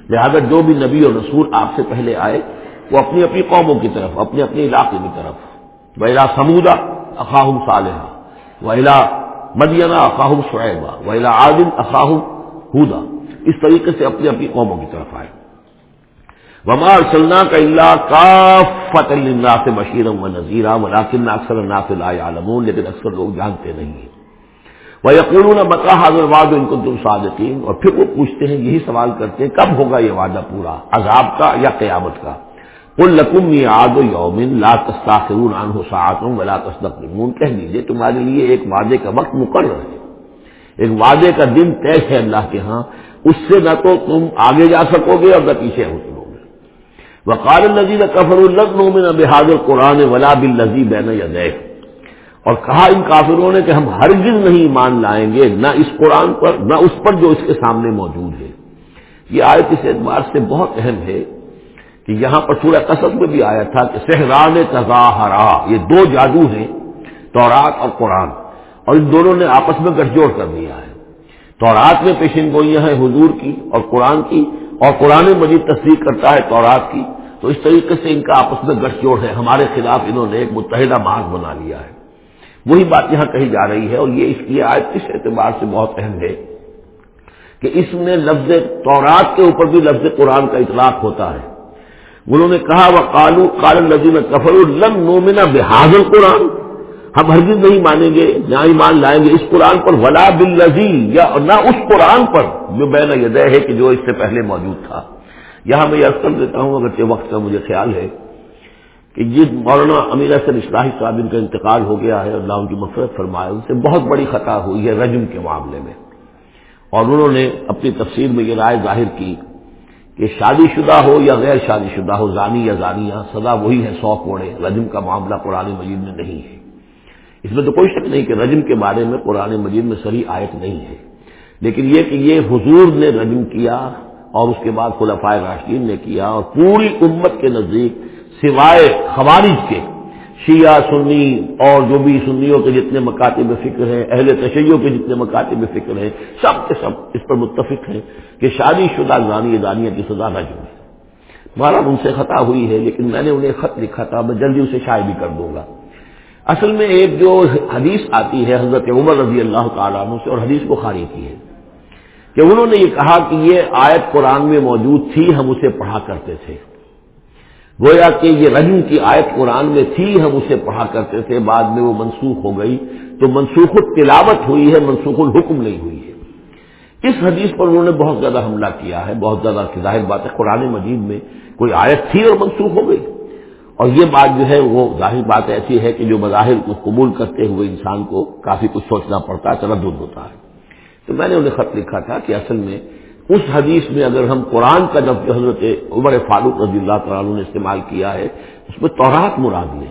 لہذا جو بھی نبی اور رسول آپ سے پہلے آئے، وہ اپنی اپنی قوموں کی طرف، اپنے اپنے علاقے کی طرف۔ ویلا سمودا اخاہم صالحہ ویلا مدینہ اخاہم شعیبہ ویلا عادم اخاہم ہودا اس طریقے سے اپنی اپنی قوموں کی طرف آئے۔ وما سلنا کا اللہ کا فت اللہ سے بشیر و نذیرہ ولاکن اکثر اللہ لا عالمون لیکن اکثر لوگ جانتے نہیں ہیں۔ وہ یقین بتا حاضر واد ان کو تم صادقین اور پھر وہ پوچھتے ہیں، یہی سوال کرتے ہیں، کب ہوگا یہ وعدہ پورا؟ عذاب کا یا قیامت کا؟ کل لکم آد و یومن لا تستاخرون عنہ ساعتوں ولا تستقرمون کہہ دیجیے تمہارے لیے ایک وعدے کا وقت مقرر ہے۔ ایک وعدے کا دن طے ہے اللہ کے ہاں۔ اس سے نہ تو تم آگے جا سکو گے اور نہ پیچھے ہو سکو وقال النزیر کفر النو بحاد القرآن ولا بل نذی بین اور کہا ان کافروں نے کہ ہم ہرگز نہیں مان لائیں گے، نہ اس قرآن پر، نہ اس پر جو اس کے سامنے موجود ہے۔ یہ آیت اس اعتبار سے بہت اہم ہے۔ یہاں پر سورہ قصب میں بھی آیا تھا کہ سہران تظاہرا، یہ دو جادو ہیں، تورات اور قرآن۔ اور ان دونوں نے آپس میں گٹھ جوڑ کر دیا ہے۔ تورات میں پیشن گوئیاں ہیں حضور کی اور قرآن کی، اور قرآن مجید تصدیق کرتا ہے تورات کی۔ تو اس طریقے سے ان کا آپس میں گٹھ جوڑ ہے۔ ہمارے خلاف انہوں نے ایک متحدہ مارگ بنا لیا ہے۔ وہی بات یہاں کہی جا رہی ہے اور یہ اس کی آج کس اعتبار سے بہت اہم ہے کہ اس میں لفظ تورات کے اوپر بھی لفظ قرآن کا اطلاق ہوتا ہے۔ انہوں نے کہا وہ کالو کال نظیم کفر الم نومنا بحاظ قرآن ہم ہرگز نہیں مانیں گے، نہ ایمان لائیں گے اس قرآن پر، ولا بل یا نہ اس قرآن پر، جو بین یہ ہے کہ جو اس سے پہلے موجود تھا۔ یہاں میں یہ کر دیتا ہوں، اگرچہ وقت کا مجھے خیال ہے کہ جس مولانا امیر حسن اصلاحی صاحب ان کا انتقال ہو گیا ہے، اللہ ان کی مفرت فرمائے۔ ان سے بہت بڑی خطا ہوئی ہے رجم کے معاملے میں۔ اور انہوں نے اپنی تفسیر میں یہ رائے ظاہر کی کہ شادی شدہ ہو یا غیر شادی شدہ ہو، زانی یا زانیہ، سزا وہی ہے سو کوڑے۔ رجم کا معاملہ قرآن مجید میں نہیں ہے۔ اس میں تو کوئی شک نہیں کہ رجم کے بارے میں قرآن مجید میں سری آیت نہیں ہے۔ لیکن یہ کہ یہ حضور نے رجم کیا اور اس کے بعد خلفائے راشدین نے کیا اور پوری امت کے نزدیک سوائے خوارج کے شیعہ سنی اور جو بھی سنیوں کے جتنے مکاتب فکر ہیں، اہل تشیعوں کے جتنے مکاتب فکر ہیں، سب کے سب اس پر متفق ہیں کہ شادی شدہ زانی دانیہ کی سزا نہ جو ہے مہاراج ان سے خطا ہوئی ہے، لیکن میں نے انہیں خط لکھا تھا، میں جلدی اسے شائع بھی کر دوں گا۔ اصل میں ایک جو حدیث آتی ہے حضرت عمر رضی اللہ تعالیٰ عنہ سے، اور حدیث بخاری کی ہے، کہ انہوں نے یہ کہا کہ یہ آیت قرآن میں موجود تھی، ہم اسے پڑھا کرتے تھے۔ گویا کہ یہ رجم کی آیت قرآن میں تھی، ہم اسے پڑھا کرتے تھے، بعد میں وہ منسوخ ہو گئی۔ تو منسوخ تلاوت ہوئی ہے، منسوخ الحکم نہیں ہوئی ہے۔ اس حدیث پر انہوں نے بہت زیادہ حملہ کیا ہے، بہت زیادہ ظاہر بات ہے، قرآن مجید میں کوئی آیت تھی اور منسوخ ہو گئی۔ اور یہ بات جو ہے، وہ ظاہر بات ایسی ہے کہ جو مظاہر کو قبول کرتے ہوئے انسان کو کافی کچھ سوچنا پڑتا ہے، تردد ہوتا ہے۔ تو میں نے انہیں خط لکھا تھا کہ اصل میں اس حدیث میں اگر ہم قرآن کا جب حضرت عمر فاروق رضی اللہ تعالیٰ نے استعمال کیا ہے، اس میں تورات مراد لے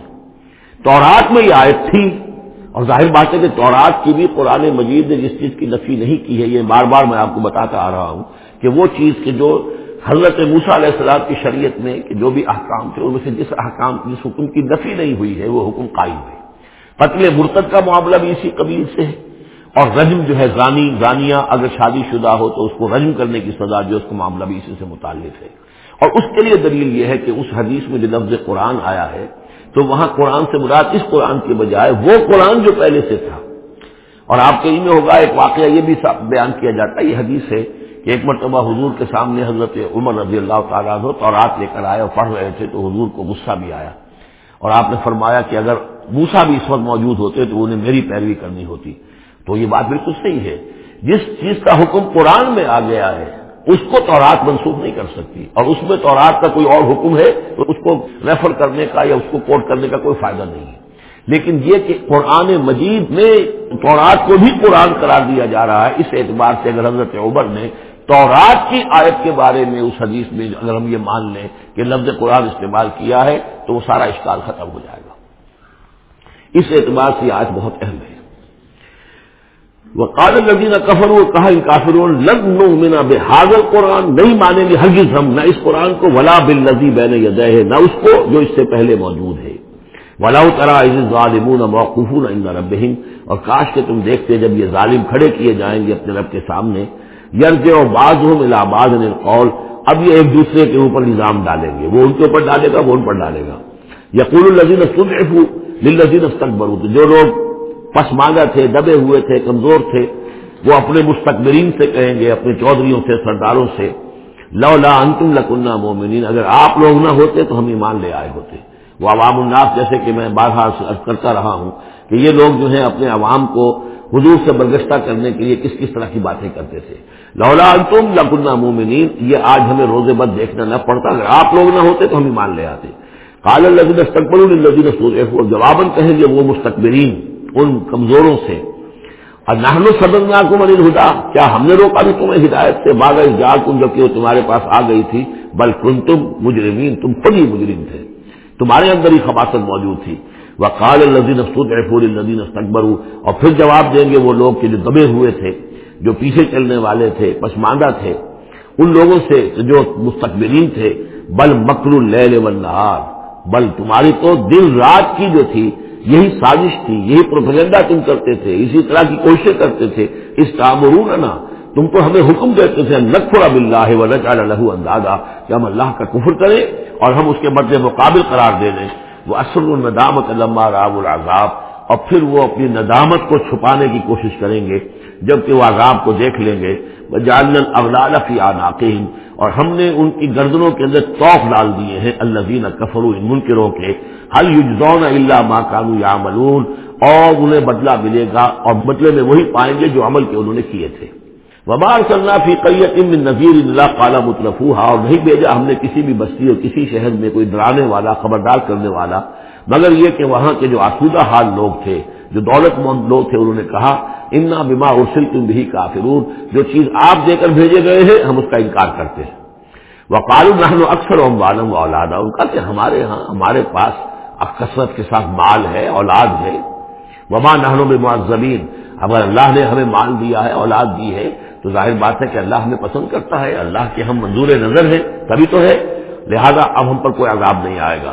تورات میں یہ آیت تھی اور ظاہر بات ہے کہ تورات کی بھی قرآن مجید نے جس چیز کی نفی نہیں کی ہے، یہ بار بار میں آپ کو بتاتا آ رہا ہوں کہ وہ چیز کہ جو حضرت موسا علیہ السلام کی شریعت میں جو بھی احکام تھے، ان میں سے جس احکام جس حکم کی نفی نہیں ہوئی ہے، وہ حکم قائم ہے۔ قتل مرتد کا معاملہ بھی اسی قبیل سے ہے۔ اور رجم جو ہے زانی زانیہ، اگر شادی شدہ ہو تو اس کو رجم کرنے کی سزا جو اس کا معاملہ بھی اسی سے متعلق ہے۔ اور اس کے لیے دلیل یہ ہے کہ اس حدیث میں جو لفظ قرآن آیا ہے، تو وہاں قرآن سے مراد اس قرآن کے بجائے وہ قرآن جو پہلے سے تھا۔ اور آپ کے میں ہوگا ایک واقعہ یہ بھی بیان کیا جاتا ہے۔ یہ حدیث ہے کہ ایک مرتبہ حضور کے سامنے حضرت عمر رضی اللہ تعالیٰ ہو تو رات لے کر آئے اور پڑھ رہے تھے تو حضور کو غصہ بھی آیا۔ اور آپ نے فرمایا کہ اگر موسا بھی اس وقت موجود ہوتے تو انہیں میری پیروی کرنی ہوتی۔ تو یہ بات بالکل صحیح ہے۔ جس چیز کا حکم قرآن میں آ گیا ہے، اس کو تورات منسوخ نہیں کر سکتی۔ اور اس میں تورات کا کوئی اور حکم ہے، تو اس کو ریفر کرنے کا یا اس کو کوٹ کرنے کا کوئی فائدہ نہیں ہے۔ لیکن یہ کہ قرآن مجید میں تورات کو بھی قرآن قرار دیا جا رہا ہے، اس اعتبار سے اگر حضرت عمر نے تورات کی آیت کے بارے میں اس حدیث میں اگر ہم یہ مان لیں کہ لفظ قرآن استعمال کیا ہے، تو وہ سارا اشکال ختم ہو جائے گا۔ اس اعتبار سے آج بہت اہم ہے۔ وہ قادر نہ کفر وہ کہا ان کافروں لگ نو منا بے حاضر قرآن نہیں مانیں گے ہرگز ہم، نہ اس قرآن کو، ولا بل نزی بین یدہ ہے نہ اس کو جو اس سے پہلے موجود ہے۔ ولا ترا ظالمون موقف نہ رب اور کاش کے تم دیکھتے جب یہ ظالم کھڑے کیے جائیں گے اپنے رب کے سامنے یرج اور باز ہوں ملا باز قول، اب یہ ایک دوسرے کے اوپر نظام ڈالیں گے۔ وہ ان کے اوپر ڈالے گا، وہ ان پر ڈالے گا۔ یقول الزین سن لذین استقبر جو لوگ پسماندہ تھے، دبے ہوئے تھے، کمزور تھے۔ وہ اپنے مستقبرین سے کہیں گے اپنے چودھریوں سے، سرداروں سے لو لا انتم لکنہ مومنین۔ اگر آپ لوگ نہ ہوتے تو ہم ایمان لے آئے ہوتے۔ وہ عوام الناس جیسے کہ میں بارہا کرتا رہا ہوں کہ یہ لوگ جو ہیں اپنے عوام کو حضور سے برگشتہ کرنے کے لیے کس کس طرح کی باتیں کرتے تھے۔ لولا انتم لکنہ مومنین، یہ آج ہمیں روزے بد دیکھنا نہ پڑتا۔ اگر آپ لوگ نہ ہوتے تو ہم ایمان لے آتے۔ کال الزین استقبل الزین جواباً کہیں گے وہ مستقبرین ان کمزوروں سے۔ اور نہن سدن کو من ہدا کیا ہم نے روکا بھی تمہیں ہدایت سے؟ باغ جا تم جبکہ وہ تمہارے پاس آ گئی تھی، بل کن تم مجرمین، تم خود ہی مجرم تھے۔ تمہارے اندر ہی خباست موجود تھی۔ وہ کال الدین افسود پور استقبر اور پھر جواب دیں گے وہ لوگ کہ جو دبے ہوئے تھے، جو پیچھے چلنے والے تھے پسماندہ تھے۔ ان لوگوں سے جو مستقبرین تھے، بل مکر اللیل والنہار، بل تمہاری تو دن رات کی جو تھی یہی سازش تھی، یہی پروپیگنڈا تم کرتے تھے، اسی طرح کی کوششیں کرتے تھے۔ اس تعمرون نا تم تو ہمیں حکم دیتے تھے نقفر اب اللہ و نچ اللہ اندازہ کہ ہم اللہ کا کفر کریں اور ہم اس کے مد مقابل قرار دے دیں۔ وہ اصل الندامت علامہ راب العذاب، اور پھر وہ اپنی ندامت کو چھپانے کی کوشش کریں گے۔ جبکہ وہ عذاب کو دیکھ لیں گے۔ جال اغلال فی آناقہم اور ہم نے ان کی گردنوں کے اندر توف ڈال دیے ہیں۔ الزین کفرو ان منکروں کے۔ حل یجزون اللہ ماں کانو یا اور انہیں بدلہ ملے گا اور بدلے میں وہی پائیں گے جو عمل کے انہوں نے کیے تھے۔ وبار صلاح فی قیت نذیر اللہ کالا مطلفوہا اور نہیں بھیجا ہم نے کسی بھی بستی اور کسی شہر میں کوئی ڈرانے والا، خبردار کرنے والا۔ مگر یہ کہ وہاں کے جو آسودہ حال لوگ تھے جو دولت مند لوگ تھے انہوں نے کہا، انا بما ارسل تم بھی کافرون جو چیز آپ دے کر بھیجے گئے ہیں، ہم اس کا انکار کرتے ہیں۔ وہ کالو نہن اکثر ام والم اولاد ان کا کہ ہمارے ہاں ہمارے پاس کثرت کے ساتھ مال ہے، اولاد ہے۔ وما نہنوں میں معذبین اگر اللہ نے ہمیں مال دیا ہے، اولاد دی ہے، تو ظاہر بات ہے کہ اللہ ہمیں پسند کرتا ہے۔ اللہ کے ہم منظور نظر ہیں، تبھی تو ہے۔ لہذا اب ہم پر کوئی عذاب نہیں آئے گا۔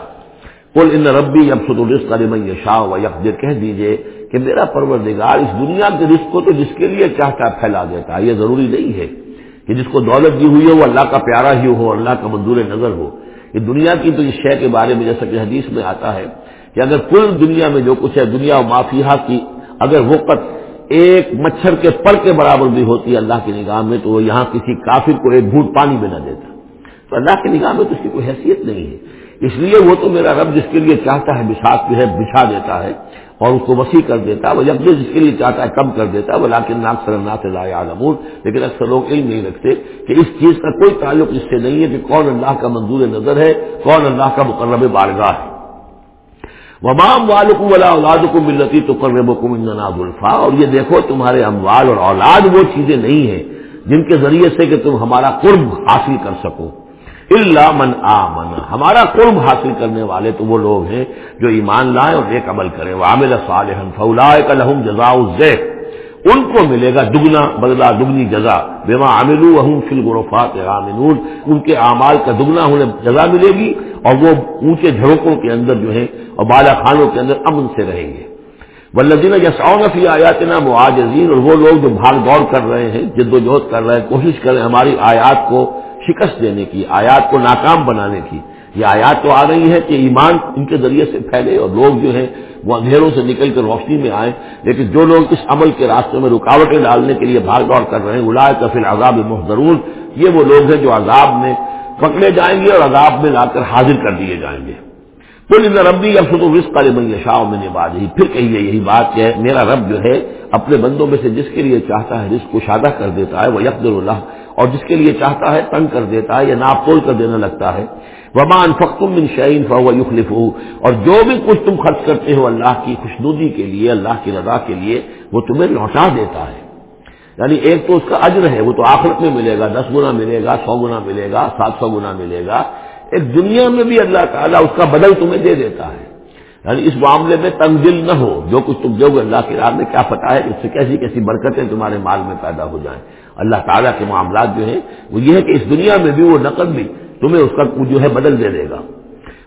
کل ان ربی اب سد الرس کرے شاہ و یکجر کہہ دیجیے کہ میرا پروردگار اس دنیا کے رزق کو تو جس کے لیے چاہتا پھیلا دیتا ہے، یہ ضروری نہیں ہے کہ جس کو دولت دی ہوئی ہو، وہ اللہ کا پیارا ہی ہو، اللہ کا منظور نظر ہو۔ یہ دنیا کی تو اس شے کے بارے میں جیسا کہ حدیث میں آتا ہے کہ اگر کل دنیا میں جو کچھ ہے، دنیا و مافیہ کی اگر وقت ایک مچھر کے پر کے برابر بھی ہوتی ہے اللہ کی نگاہ میں، تو وہ یہاں کسی کافر کو ایک گھوٹ پانی میں نہ دیتا۔ تو اللہ کی نگاہ میں تو اس کی کوئی حیثیت نہیں ہے۔ اس لیے وہ تو میرا رب جس کے لیے چاہتا ہے بساط جو ہے، بچھا دیتا ہے اور اس کو وسیع کر دیتا ہے، وہ جب جس کے لیے چاہتا ہے کم کر دیتا ہے وہ لاکن ناک سر نا سے لیکن اکثر لوگ علم نہیں رکھتے کہ اس چیز کا کوئی تعلق اس سے نہیں ہے کہ کون اللہ کا منظور نظر ہے، کون اللہ کا مقرب بارگاہ ہے۔ ومام والم ولا اولاد کو ملتی تو کرب کو الفا اور یہ دیکھو، تمہارے اموال اور اولاد وہ چیزیں نہیں ہیں جن کے ذریعے سے کہ تم ہمارا قرب حاصل کر سکو۔ اللہ من آمن۔ ہمارا قرب حاصل کرنے والے تو وہ لوگ ہیں جو ایمان لائیں اور ایک عمل کریں۔ وہ عامل صالح فولا لحم جزا ان کو ملے گا دگنا، بدلا دگنی جزا۔ بیما عامل فل غرفات عامنون ان کے اعمال کا دگنا انہیں جزا ملے گی اور وہ اونچے جھڑکوں کے اندر جو ہے اور بالا خانوں کے اندر امن سے رہیں گے۔ ولدین یسعون فی آیات نا معاجزین اور وہ لوگ جو بھاگ دوڑ کر رہے ہیں، جد و جہد کر رہے ہیں، کوشش کر رہے ہیں ہماری آیات کو شکست دینے کی، آیات کو ناکام بنانے کی۔ یہ آیات تو آ رہی ہے کہ ایمان ان کے ذریعے سے پھیلے اور لوگ جو ہیں وہ اندھیروں سے نکل کر روشنی میں آئیں۔ لیکن جو لوگ اس عمل کے راستے میں رکاوٹیں ڈالنے کے لیے بھاگ دوڑ کر رہے ہیں اڑائے کا پھر عذاب محضرون۔ یہ وہ لوگ ہیں جو عذاب میں پکڑے جائیں گے اور عذاب میں لا کر حاضر کر دیے جائیں گے۔ بول ربی اب سو رسق میں شاہ میں نے بات ہی پھر کہیے یہی بات کہ میرا رب جو ہے اپنے بندوں میں سے جس کے لیے چاہتا ہے رزق کو شادہ کر دیتا ہے وہ یکد اللہ اور جس کے لیے چاہتا ہے تنگ کر دیتا ہے یا ناپ تول کر دینے لگتا ہے۔ وبان فختم بن شعین فہو یخلف اور جو بھی کچھ تم خرچ کرتے ہو اللہ کی خوشنودی کے لیے، اللہ کی رضا کے لیے، وہ تمہیں لوٹا دیتا ہے۔ یعنی ایک تو اس کا اجر ہے، وہ تو آخرت میں ملے گا، دس گنا ملے گا، سو گنا ملے گا، سات سو گنا ملے گا۔ ایک دنیا میں بھی اللہ تعالیٰ اس کا بدل تمہیں دے دیتا ہے۔ یعنی اس معاملے میں تنزل نہ ہو۔ جو کچھ تم دو گے اللہ کی راہ میں، کیا پتا ہے اس سے کیسی کیسی برکتیں تمہارے مال میں پیدا ہو جائیں۔ اللہ تعالیٰ کے معاملات جو ہیں، وہ یہ ہے کہ اس دنیا میں بھی وہ نقد بھی تمہیں اس کا جو ہے بدل دے دے گا۔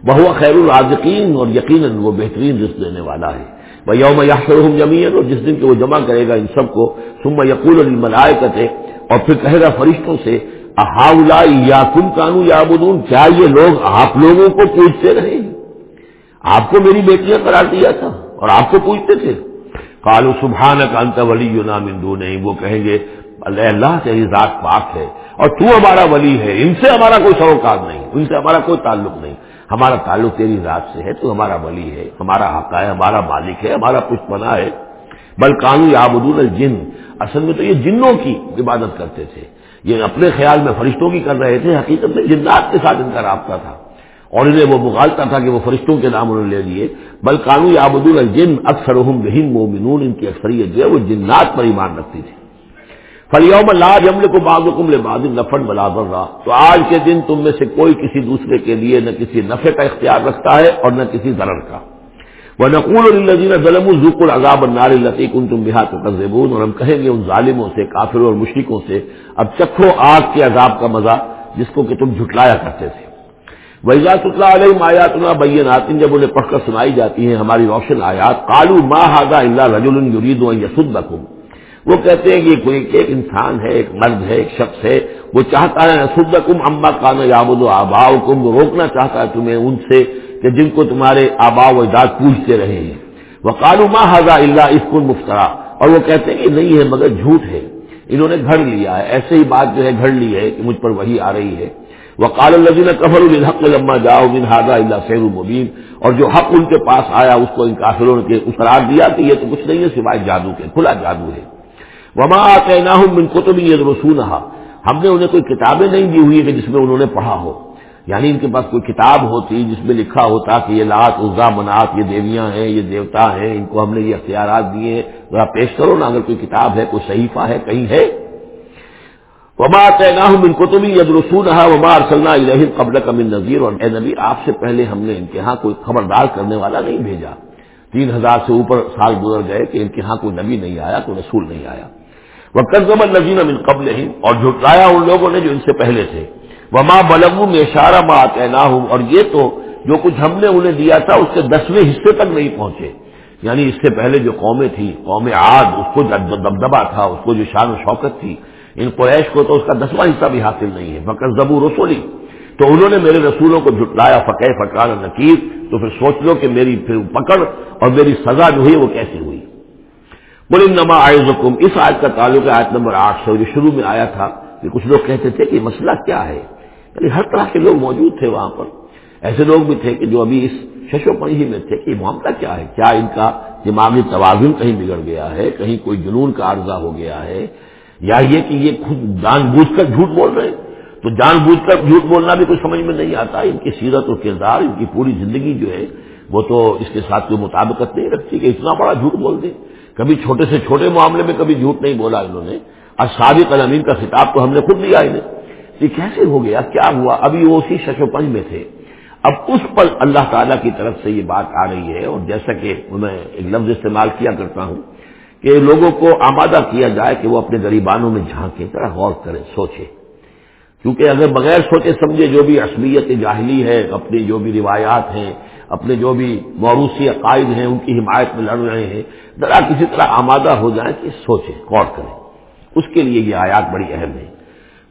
وہ خیر الرازقین، اور یقیناً وہ بہترین رزق دینے والا ہے۔ وہ یوم یا جمین اور جس دن کہ وہ جمع کرے گا ان سب کو سم یقول الملائے اور پھر کہے گا فرشتوں سے احاؤ یا کم کانو یا بدون کیا یہ لوگ آپ لوگوں کو پوچھتے رہے آپ کو میری بیٹیاں قرار دیا تھا، اور آپ کو پوچھتے تھے۔ کالو سبحان کا انت ولی یو نامندو نہیں وہ کہیں گے اللہ اللہ تیری ذات پاک ہے اور تو ہمارا ولی ہے۔ ان سے ہمارا کوئی سروکار نہیں، ان سے ہمارا کوئی تعلق نہیں۔ ہمارا تعلق تیری ذات سے ہے، تو ہمارا ولی ہے، ہمارا حق ہے، ہمارا مالک ہے، ہمارا پشت بنا ہے۔ بل قانو یا الجن۔ اصل میں تو یہ جنوں کی عبادت کرتے تھے۔ یہ اپنے خیال میں فرشتوں کی کر رہے تھے، حقیقت میں جنات کے ساتھ ان کا رابطہ تھا۔ اور انہیں وہ مغالتا تھا کہ وہ فرشتوں کے نام انہوں نے لے لیے۔ بل قانو یا بدول الجن اکثر مومنون۔ ان کی اکثریت جو ہے وہ جنات پر ایمان رکھتی تھی۔ فلیوم لا جمل کو باغ حکم لباد نفن بلا رہا تو آج کے دن تم میں سے کوئی کسی دوسرے کے لیے نہ کسی نفے کا اختیار رکھتا ہے اور نہ کسی ضرر کا۔ وہ نقول الزین ظلم الزک العذاب النار الطیق ان تم بحا تقزبون اور ہم کہیں گے ان ظالموں سے، کافروں اور مشرقوں سے، اب چکھو آگ کے عذاب کا مزہ، جس کو کہ تم جھٹلایا کرتے تھے۔ ویزا ستلا علیہ آیات اللہ بین جب انہیں پڑھ کر سنائی جاتی ہیں ہماری روشن آیات کالو ماں ہاگا اللہ رجول یرید یسد وہ کہتے ہیں کہ کوئی ایک انسان ہے، ایک مرد ہے، ایک شخص ہے، وہ چاہتا ہے سد کم امبا کان یابود آبا کم وہ روکنا چاہتا ہے تمہیں ان سے کہ جن کو تمہارے آبا و اجداد پوچھتے رہے ہیں۔ وہ کالو ماں حضا اللہ اس کو مفترا، اور وہ کہتے ہیں کہ نہیں ہے، مگر جھوٹ ہے۔ انہوں نے گھڑ لیا ہے۔ ایسے ہی بات جو ہے، گھڑ لی ہے کہ مجھ پر وہی آ رہی ہے۔ وہ کال الزین کفر الحق لما جاؤ بن ہاضا اللہ سیر المبین اور جو حق ان کے پاس آیا، اس کو ان کافروں نے قرار دیا کہ یہ تو کچھ نہیں ہے، سوائے جادو کے، کھلا جادو ہے۔ وما آتے نہ ہوں بن کو تو بھی ہم نے انہیں کوئی کتابیں نہیں دی ہوئی کہ جس میں انہوں نے پڑھا ہو یعنی ان کے پاس کوئی کتاب ہوتی جس میں لکھا ہوتا کہ یہ لات، عزا، منات، یہ دیویاں ہیں، یہ دیوتا ہیں، ان کو ہم نے یہ اختیارات دیے ہیں۔ ذرا پیش کرو نا، اگر کوئی کتاب ہے، کوئی صحیفہ ہے، کہیں ہے۔ وما طے ان کو تو بھی ید رسول رہا وما ارسلنا الہم قبل کمن نذیر اور اے نبی، آپ سے پہلے ہم نے ان کے ہاں کوئی خبردار کرنے والا نہیں بھیجا۔ تین ہزار سے اوپر سال گزر گئے کہ ان کے ہاں کوئی نبی نہیں آیا، کوئی رسول نہیں آیا۔ وہ قزم النزین امن قبل ہی اور جھٹلایا ان لوگوں نے جو ان سے پہلے تھے۔ وہ ماں بلغ میں اشارہ ماں تعنا ہوں اور یہ تو جو کچھ ہم نے انہیں دیا تھا، اس کے دسویں حصے تک نہیں پہنچے۔ یعنی اس سے پہلے جو قومیں تھیں، قوم عاد، اس کو دبدبا تھا، اس کو جو شان و شوکت تھی، ان قریش کو تو اس کا دسواں حصہ بھی حاصل نہیں ہے۔ فقر زبو رسولی تو انہوں نے میرے رسولوں کو جھٹلایا فقہ فقار نقیر تو پھر سوچ لو کہ میری پھر پکڑ اور میری سزا جو ہوئی وہ کیسی ہوئی؟ بولے نما آئے اس آیت کا تعلق ہے آیت نمبر آٹھ سے، جو شروع میں آیا تھا کہ کچھ لوگ کہتے تھے کہ مسئلہ کیا ہے؟ یعنی ہر طرح کے لوگ موجود تھے وہاں پر۔ ایسے لوگ بھی تھے کہ جو ابھی اس ششو پنجی میں تھے کہ معاملہ کیا ہے؟ کیا ان کا دماغی توازن کہیں بگڑ گیا ہے؟ کہیں کوئی جنون کا عرضہ ہو گیا ہے؟ یا یہ کہ یہ خود جان بوجھ کر جھوٹ بول رہے ہیں؟ تو جان بوجھ کر جھوٹ بولنا بھی کچھ سمجھ میں نہیں آتا۔ ان کی سیرت اور کردار، ان کی پوری زندگی جو ہے، وہ تو اس کے ساتھ کوئی مطابقت نہیں رکھتی کہ اتنا بڑا جھوٹ بول دیں۔ کبھی چھوٹے سے چھوٹے معاملے میں کبھی جھوٹ نہیں بولا انہوں نے۔ اور سابق علامین کا خطاب تو ہم نے خود لیا انہیں۔ یہ کیسے ہو گیا؟ کیا ہوا؟ ابھی وہ اسی شش و پنج میں تھے۔ اب اس پر اللہ تعالیٰ کی طرف سے یہ بات آ رہی ہے۔ اور جیسا کہ میں ایک لفظ استعمال کیا کرتا ہوں کہ لوگوں کو آمادہ کیا جائے کہ وہ اپنے غریبانوں میں جھانکے ذرا غور کریں سوچے کیونکہ اگر بغیر سوچے سمجھے جو بھی اصلیت جاہلی ہے اپنی جو بھی روایات ہیں، اپنے جو بھی موروثی عقائد ہیں، ان کی حمایت میں لڑ رہے ہیں، ذرا کسی طرح آمادہ ہو جائیں کہ سوچیں، غور کریں۔ اس کے لیے یہ آیات بڑی اہم ہے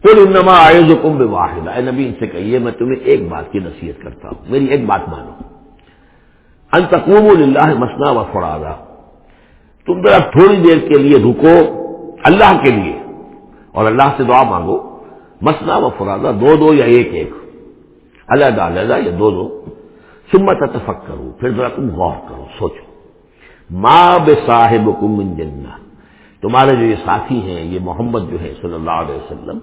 کل انما آئے کمب واحد اے نبی، ان سے کہیے، میں تمہیں ایک بات کی نصیحت کرتا ہوں۔ میری ایک بات مانو۔ انتقوم اللہ مسنا و فرادا تم ذرا تھوڑی دیر کے لیے رکو، اللہ کے لیے۔ اور اللہ سے دعا مانگو۔ مسنا و فرادا دو دو یا ایک ایک۔ علیحدہ علیحدہ یا دو دو۔ سمت اتفق کرو پھر ذرا تم غور کرو، سوچو۔ ماں بے صاحب کم جنہ۔ تمہارے جو یہ ساتھی ہیں، یہ محمد جو ہے صلی اللہ علیہ وسلم،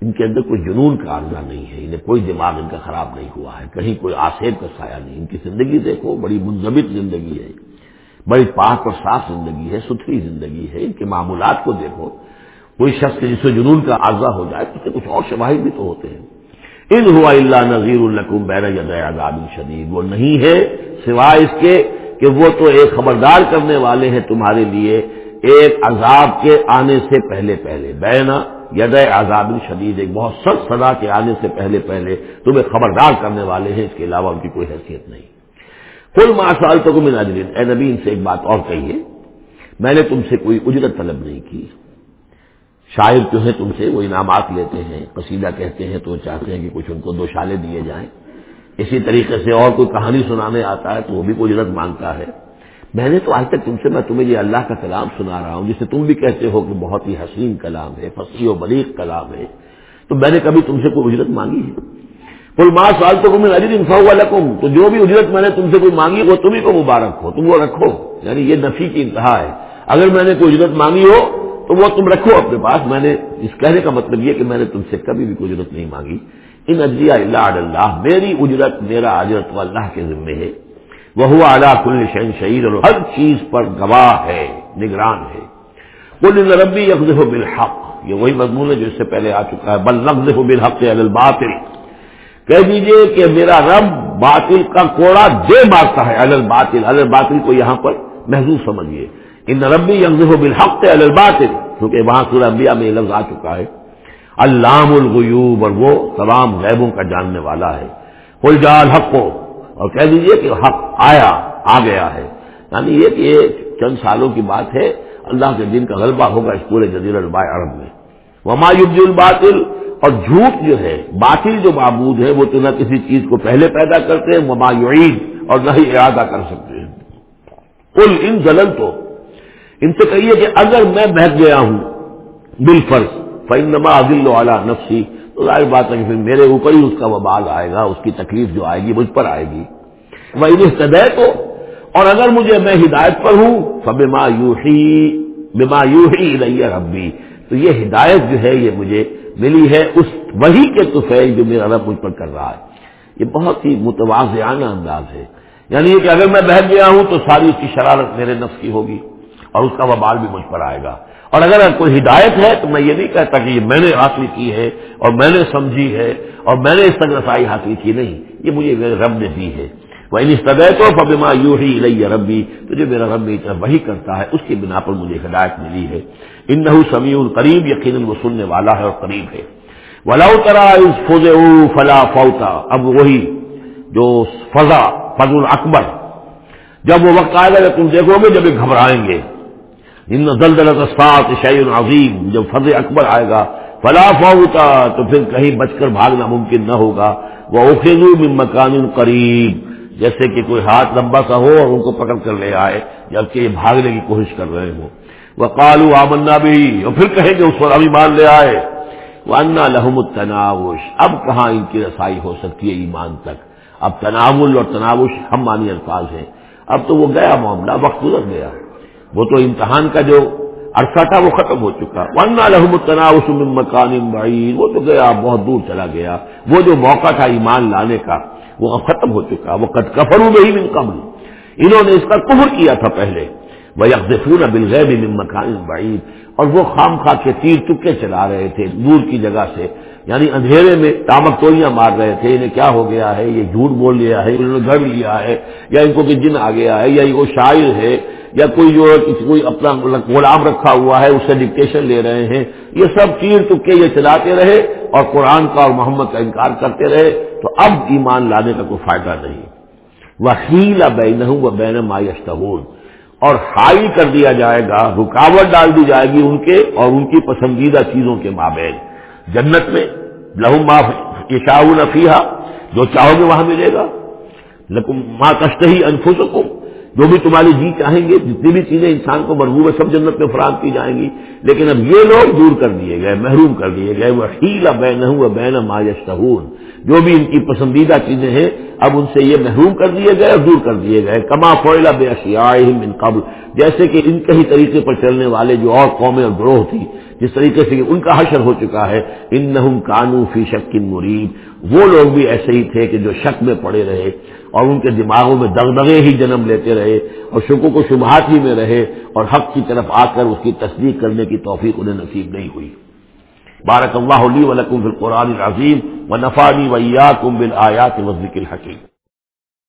ان کے اندر کوئی جنون کا عرضہ نہیں ہے، انہیں کوئی دماغ ان کا خراب نہیں ہوا ہے، کہیں کوئی آسیب کا سایہ نہیں۔ ان کی زندگی دیکھو، بڑی منظمت زندگی ہے۔ بڑی پاک اور صاف زندگی ہے، ستھری زندگی ہے۔ ان کے معمولات کو دیکھو۔ کوئی شخص جس سے جنون کا عرضہ ہو جائے تو کچھ اور شواہد بھی تو ہوتے ہیں۔ ان ہوا اللہ نذیر القم بیر عذاب شدید۔ وہ نہیں ہے سوائے اس کے کہ وہ تو ایک خبردار کرنے والے ہیں تمہارے لیے، ایک عذاب کے آنے سے پہلے پہلے۔ بینا ید عذاب شدید، ایک بہت سخت سزا کے آنے سے پہلے پہلے تمہیں خبردار کرنے والے ہیں، اس کے علاوہ ان کی کوئی حیثیت نہیں۔ کل ماسال تو میں ناجرین اے نبی، ان سے ایک بات اور کہیے، میں نے تم سے کوئی اجرت طلب نہیں کی۔ شاعر جو ہے تم سے وہ انعامات لیتے ہیں، قصیدہ کہتے ہیں تو وہ چاہتے ہیں کہ کچھ ان کو دو شالے دیے جائیں۔ اسی طریقے سے اور کوئی کہانی سنانے آتا ہے تو وہ بھی کوئی اجرت مانگتا ہے۔ میں نے تو آج تک تم سے میں تمہیں یہ اللہ کا کلام سنا رہا ہوں، جسے تم بھی کہتے ہو کہ بہت ہی حسین کلام ہے، فصیح و بلیغ کلام ہے۔ تو میں نے کبھی تم سے کوئی اجرت مانگی ہے؟ کل ماں سال تو میں عجیب انفا ہوا تو جو بھی اجرت میں نے تم سے کوئی مانگی، وہ تمہیں کو مبارک ہو، تم وہ رکھو۔ یعنی یہ نفی کی انتہا ہے۔ اگر میں نے کوئی اجرت مانگی ہو تو وہ تم رکھو اپنے پاس۔ میں نے اس کہنے کا مطلب یہ کہ میں نے تم سے کبھی بھی کوئی اجرت نہیں مانگی۔ ان اجزیا اللہ اللہ، میری اجرت، میرا اجرت وہ اللہ کے ذمے ہے۔ وہ ہوا اعلیٰ کل شہن شہید، اور ہر چیز پر گواہ ہے، نگران ہے۔ کل ربی یکز ہو بالحق، یہ وہی مضمون ہے جو اس سے پہلے آ چکا ہے۔ بل نقد ہو بالحق الباطل۔ کہہ دیجیے کہ میرا رب باطل کا کوڑا دے مارتا ہے۔ الباطل الباطل کو یہاں پر محضوظ سمجھیے ان ربی یکز ہو بالحق الباطل، کیونکہ وہاں سورہ انبیاء میں یہ لفظ آ چکا ہے علام الغیوب، اور وہ تمام غیبوں کا جاننے والا ہے۔ کل جال حق کو اور کہہ دیجیے کہ حق آیا، آ گیا ہے۔ یعنی یہ کہ یہ چند سالوں کی بات ہے، اللہ کے دین کا غلبہ ہوگا اس پورے جزیر الباء عرب میں۔ وما یبد الباطل، اور جھوٹ جو ہے، باطل جو معبود ہے، وہ تو نہ کسی چیز کو پہلے پیدا کرتے ہیں وما یعید، اور نہ ہی ارادہ کر سکتے۔ ہیں کل ان زلن تو ان سے کہیے کہ اگر میں بہت گیا ہوں بال فرض فن نما عدل اعلیٰ نفسی تو ظاہر بات ہے کہ پھر میرے اوپر ہی اس کا وبال آئے گا، اس کی تکلیف جو آئے گی مجھ پر آئے گی۔ وہ انہیں تو اور اگر مجھے میں ہدایت پر ہوں، فبما یوہی بما یوہی رہی ربی تو یہ ہدایت جو ہے، یہ مجھے ملی ہے اس وہی کے توفیل جو میرا رب مجھ پر کر رہا ہے۔ یہ بہت ہی متوازیانہ انداز ہے۔ یعنی یہ کہ اگر میں بہت گیا ہوں تو ساری اس کی شرارت میرے نفس کی ہوگی۔ اور اس کا وبال بھی مجھ پر آئے گا۔ اور اگر کوئی ہدایت ہے تو میں یہ نہیں کہتا کہ یہ میں نے حاصل کی ہے اور میں نے سمجھی ہے اور میں نے اس تک رسائی حاصل کی نہیں۔ یہ مجھے میرے رب نے دی ہے۔ وہ ان تو فبما یو ہی رہی ربی تو جو میرا رب میری طرف وہی کرتا ہے، اس کی بنا پر مجھے ہدایت ملی ہے۔ ان نہ سمیع القریب یقیناً وہ سننے والا ہے اور قریب ہے۔ ولاؤ ترا فوز فلا فوتا اب وہی جو فضا فض اکبر جب وہ وقت آئے گا، تم دیکھو گے جب یہ گھبرائیں گے۔ ان زلزلہ اسفات شعین عظیم جب فض اکبر آئے گا، فلا فوتا تو پھر کہیں بچ کر بھاگنا ممکن نہ ہوگا۔ وہ اوکھیلو من مکان قریب جیسے کہ کوئی ہاتھ لمبا سا ہو اور ان کو پکڑ کر لے آئے، جبکہ یہ بھاگنے کی کوشش کر رہے ہوں۔ وہ کالو آمنا بھی اور پھر کہیں گے، اس پر ابھی مان لے آئے۔ وہ انا لہم التناوش، اب کہاں ان کی رسائی ہو سکتی ہے ایمان تک؟ اب تناول اور تناوش ہم مانی الفاظ ہیں۔ اب تو وہ گیا معاملہ، وقت گزر گیا۔ وہ تو امتحان کا جو عرصہ تھا وہ ختم ہو چکا۔ ورنہ لحم تناؤ مکان بعید وہ تو گیا، بہت دور چلا گیا۔ وہ جو موقع تھا ایمان لانے کا، وہ ختم ہو چکا۔ وہ کٹ کفروں میں ہی من قبل۔ انہوں نے اس کا کفر کیا تھا پہلے۔ وہ یکفون بالغیب من مکان بعید اور وہ خام خواہ کے تیر چکے چلا رہے تھے دور کی جگہ سے۔ یعنی اندھیرے میں تامک تولیاں مار رہے تھے، انہیں کیا ہو گیا ہے؟ یہ جھوٹ بول لیا ہے، انہوں نے گھر لیا ہے، یا ان کو کہ جن آ گیا ہے، یا یہ وہ شاعر ہے، یا کوئی جو کوئی اپنا غلام رکھا ہوا ہے، اس سے ڈکٹیشن لے رہے ہیں۔ یہ سب تیر چکے یہ چلاتے رہے اور قرآن کا اور محمد کا انکار کرتے رہے۔ تو اب ایمان لانے کا کوئی فائدہ نہیں۔ وکیل بین و بین مایشتون اور حائل کر دیا جائے گا، رکاوٹ ڈال دی جائے گی ان کے اور ان کی پسندیدہ چیزوں کے مابین۔ جنت میں لہو ما شاہ نفیحہ جو چاہو گے وہاں ملے گا۔ ماں کشت ہی انفسکم، جو بھی تمہاری جی چاہیں گے، جتنی بھی چیزیں انسان کو مربوب ہے، سب جنت میں فراہم کی جائیں گی۔ لیکن اب یہ لوگ دور کر دیے گئے، محروم کر دیے گئے۔ وہ ہیلا بین ہوں بین مایشتہون جو بھی ان کی پسندیدہ چیزیں ہیں، اب ان سے یہ محروم کر دیے گئے اور دور کر دیے گئے۔ کما فوئلہ بے اشیاء من قبل۔ جیسے کہ ان کے ہی طریقے پر چلنے والے جو اور قومیں اور گروہ تھی، جس طریقے سے ان کا حشر ہو چکا ہے ان نہ کانو فی شک مرید۔ وہ لوگ بھی ایسے ہی تھے کہ جو شک میں پڑے رہے اور ان کے دماغوں میں دغدغے ہی جنم لیتے رہے اور شکو کو شبہات ہی میں رہے اور حق کی طرف آ کر اس کی تصدیق کرنے کی توفیق انہیں نصیب نہیں ہوئی۔ بارک اللہ علی ولکم فی القرآن العظیم و نفانی ویا کم بل آیات وزق الحکیم